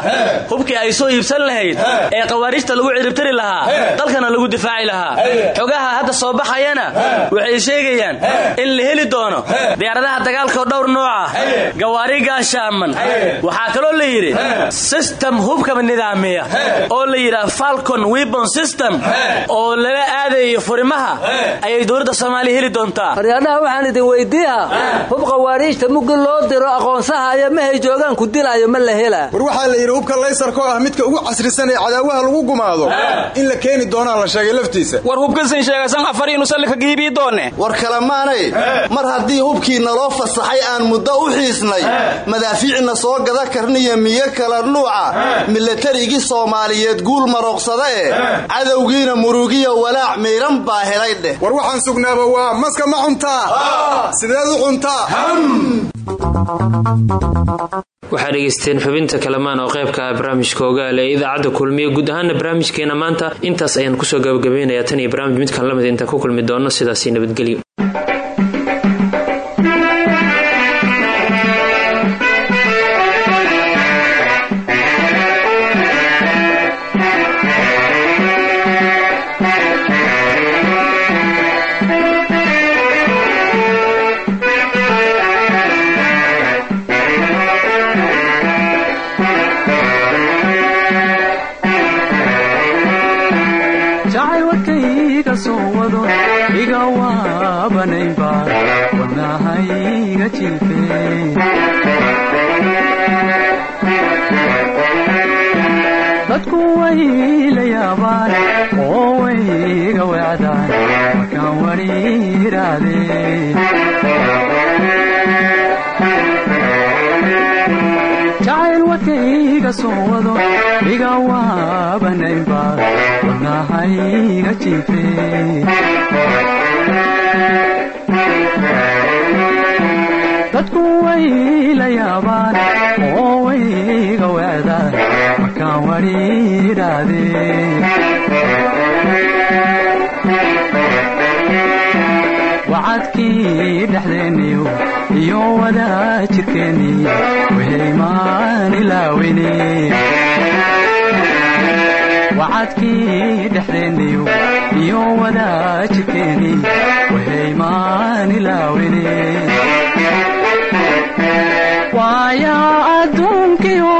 Speaker 15: hubkii ay soo iibsan lahayd ee. khawaariijta lagu ciribtiri lahaa dalkana lagu difaaci lahaa. Xogaha hadda soo baxayana waxay sheegayaan in la heli doono diyaaradaha dagaalkao dhowr nooc ah gawaari gaashaaman waxaa kaloo la yidhi sistem hubkaba nidaamiya. Oo la yidhaah falcon webon system. Oo lala aadayo furimaha ayay dowladda soomaaliya heli doontaa.
Speaker 16: Aryaadhaha waxaan idin weydiiha hub khawaariijta muggi loo diro aqoonsahaya mahay joogaan ku dilaayo ma la helaa
Speaker 14: war waxaa la yidhi hubka laysarkoo ah midka ugu casrisan ee cadaawaha lagu gumaado in la keeni doonaa la sheegay laftiisa.
Speaker 12: War hubkasan sheegasan afariinu sallika giibii doone
Speaker 13: war kalemaanay mar haddii hubkii naloo fasaxay aan muddo u xiisnay madaafiicna soo gada karniya miyo kala nuuca milatarigii soomaaliyeed guul marooqsada eh. Cadowgiina murugiya walaac miidhan baa helay dheh
Speaker 14: war waxaan sugnaaba waa maska ma cuntaa sideed u cuntaa
Speaker 1: waxaa dhegaysteen xubinta kalamaan oo qaybka ah barnaamijka ogaal ee idaacadda kulmiye guud ahaana barnaamijkeena maanta. Intaas ayaan ku soo gabagabaynayaa tan iyo barnaamij midkan la mid intaan ku kulmi doono sidaasi nabadgelyo
Speaker 2: soo wado iga waabanayba wadnahayga jiife dadku way la yaabaan oo wayga weecdaan markaan wari wacadkii dhexdeenniyo iyo wadaajirkeennii weheymaan ilaaweyne waaya adduunkiyo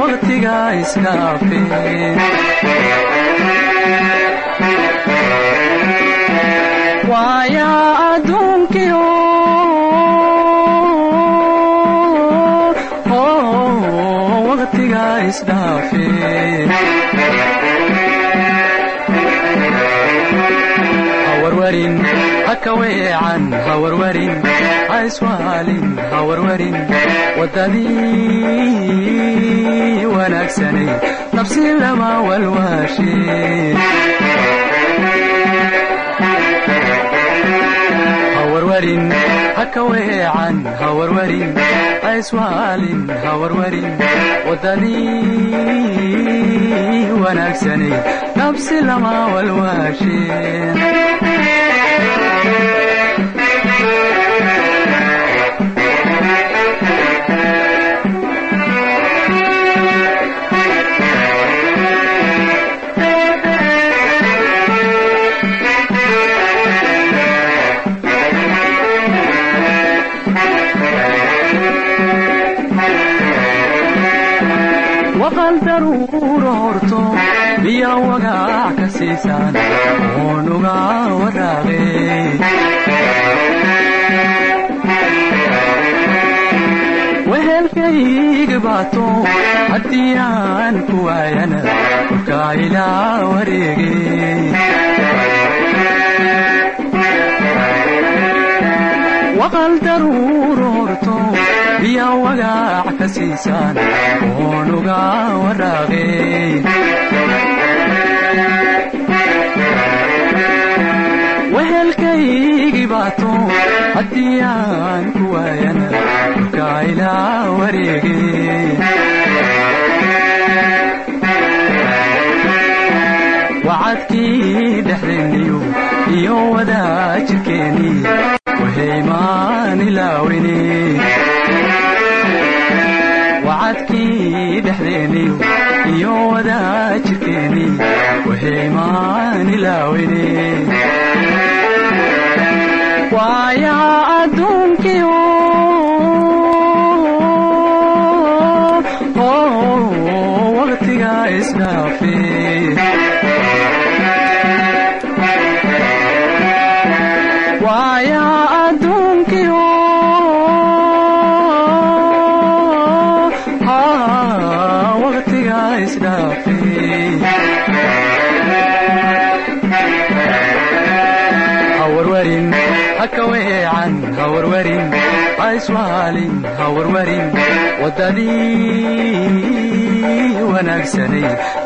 Speaker 2: waqtiga isdhaafeen isdhaafeen hawarwarin weecan hawarwarin waddadii wanaagsanay nafsi lama walwaasheen hawarwarin haka weecan hawarwarin ha iswaalin hawarwarin waddadii wanaagsanay nafsi lama walwaasheen wagac ka siisaan oonuga waraaqe wehelkayga baato haddii aan ku waayana korkaa ilaa wareege waqal daruur horto biya wagaac ka siisaan oonuga waraaqe wehelkaygii haddii aan ku waayana dhulka ilaa wareege wacadkii dhexdeenniyo iyo wadaajirkeennii wahaymaan ilaawine wacadkii dhexdeenniyo iyo wadaajirkeennii wahaymaan ilaawine waayaa waddadii wanaagsanay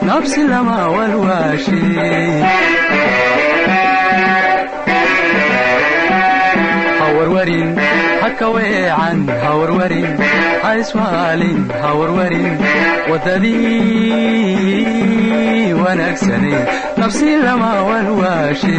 Speaker 2: nabsi lama walwaashe hawarwarin wanaagsanay nabsi lama walwaashe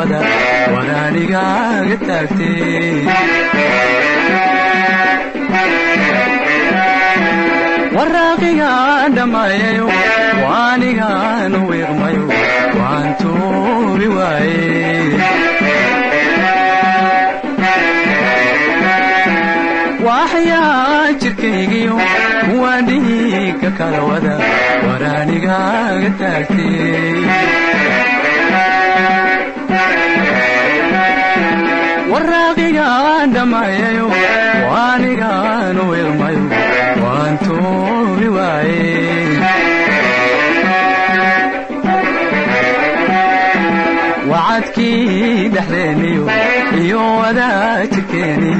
Speaker 2: dhiiga kala wada wadaanigaaga taagtee waraaqiga dhammayayo waanigaanu wiiqmayo waan tuubi waaye waxyaa jirkaygiyo waa dhiiga kala wada waraanigaaga taagtee waraaqiga dhammayayo waanigaanu wiiqmayo waan tuubi waaye wacadkii dhexdeenniyo iyo wadaajirkeeni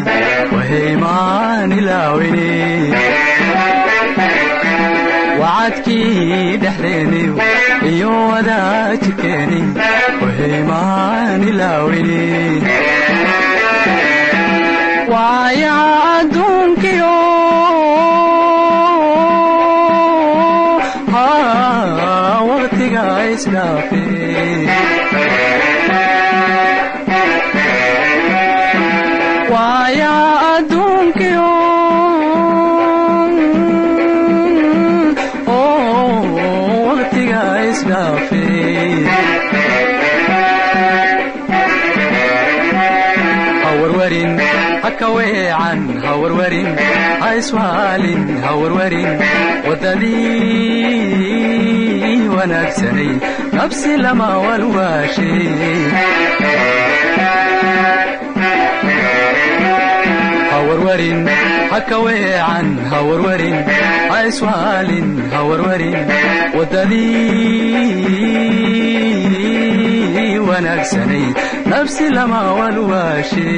Speaker 2: wahaymaan ilaawine wacadkii dhexdeenniyo iyo wadaajirkeeni wahaymaan ilaawine waayaa adduunkiyo waqtiga isdhaafe weecan hawarwarin haiswaalin hawarwarin waddadii wanaagsanay nabsi lama walwaashe. Hawarwarin haka weecan hawarwarin haiswaalin hawarwarin waddadii wanaagsanay nabsi lama walwaashe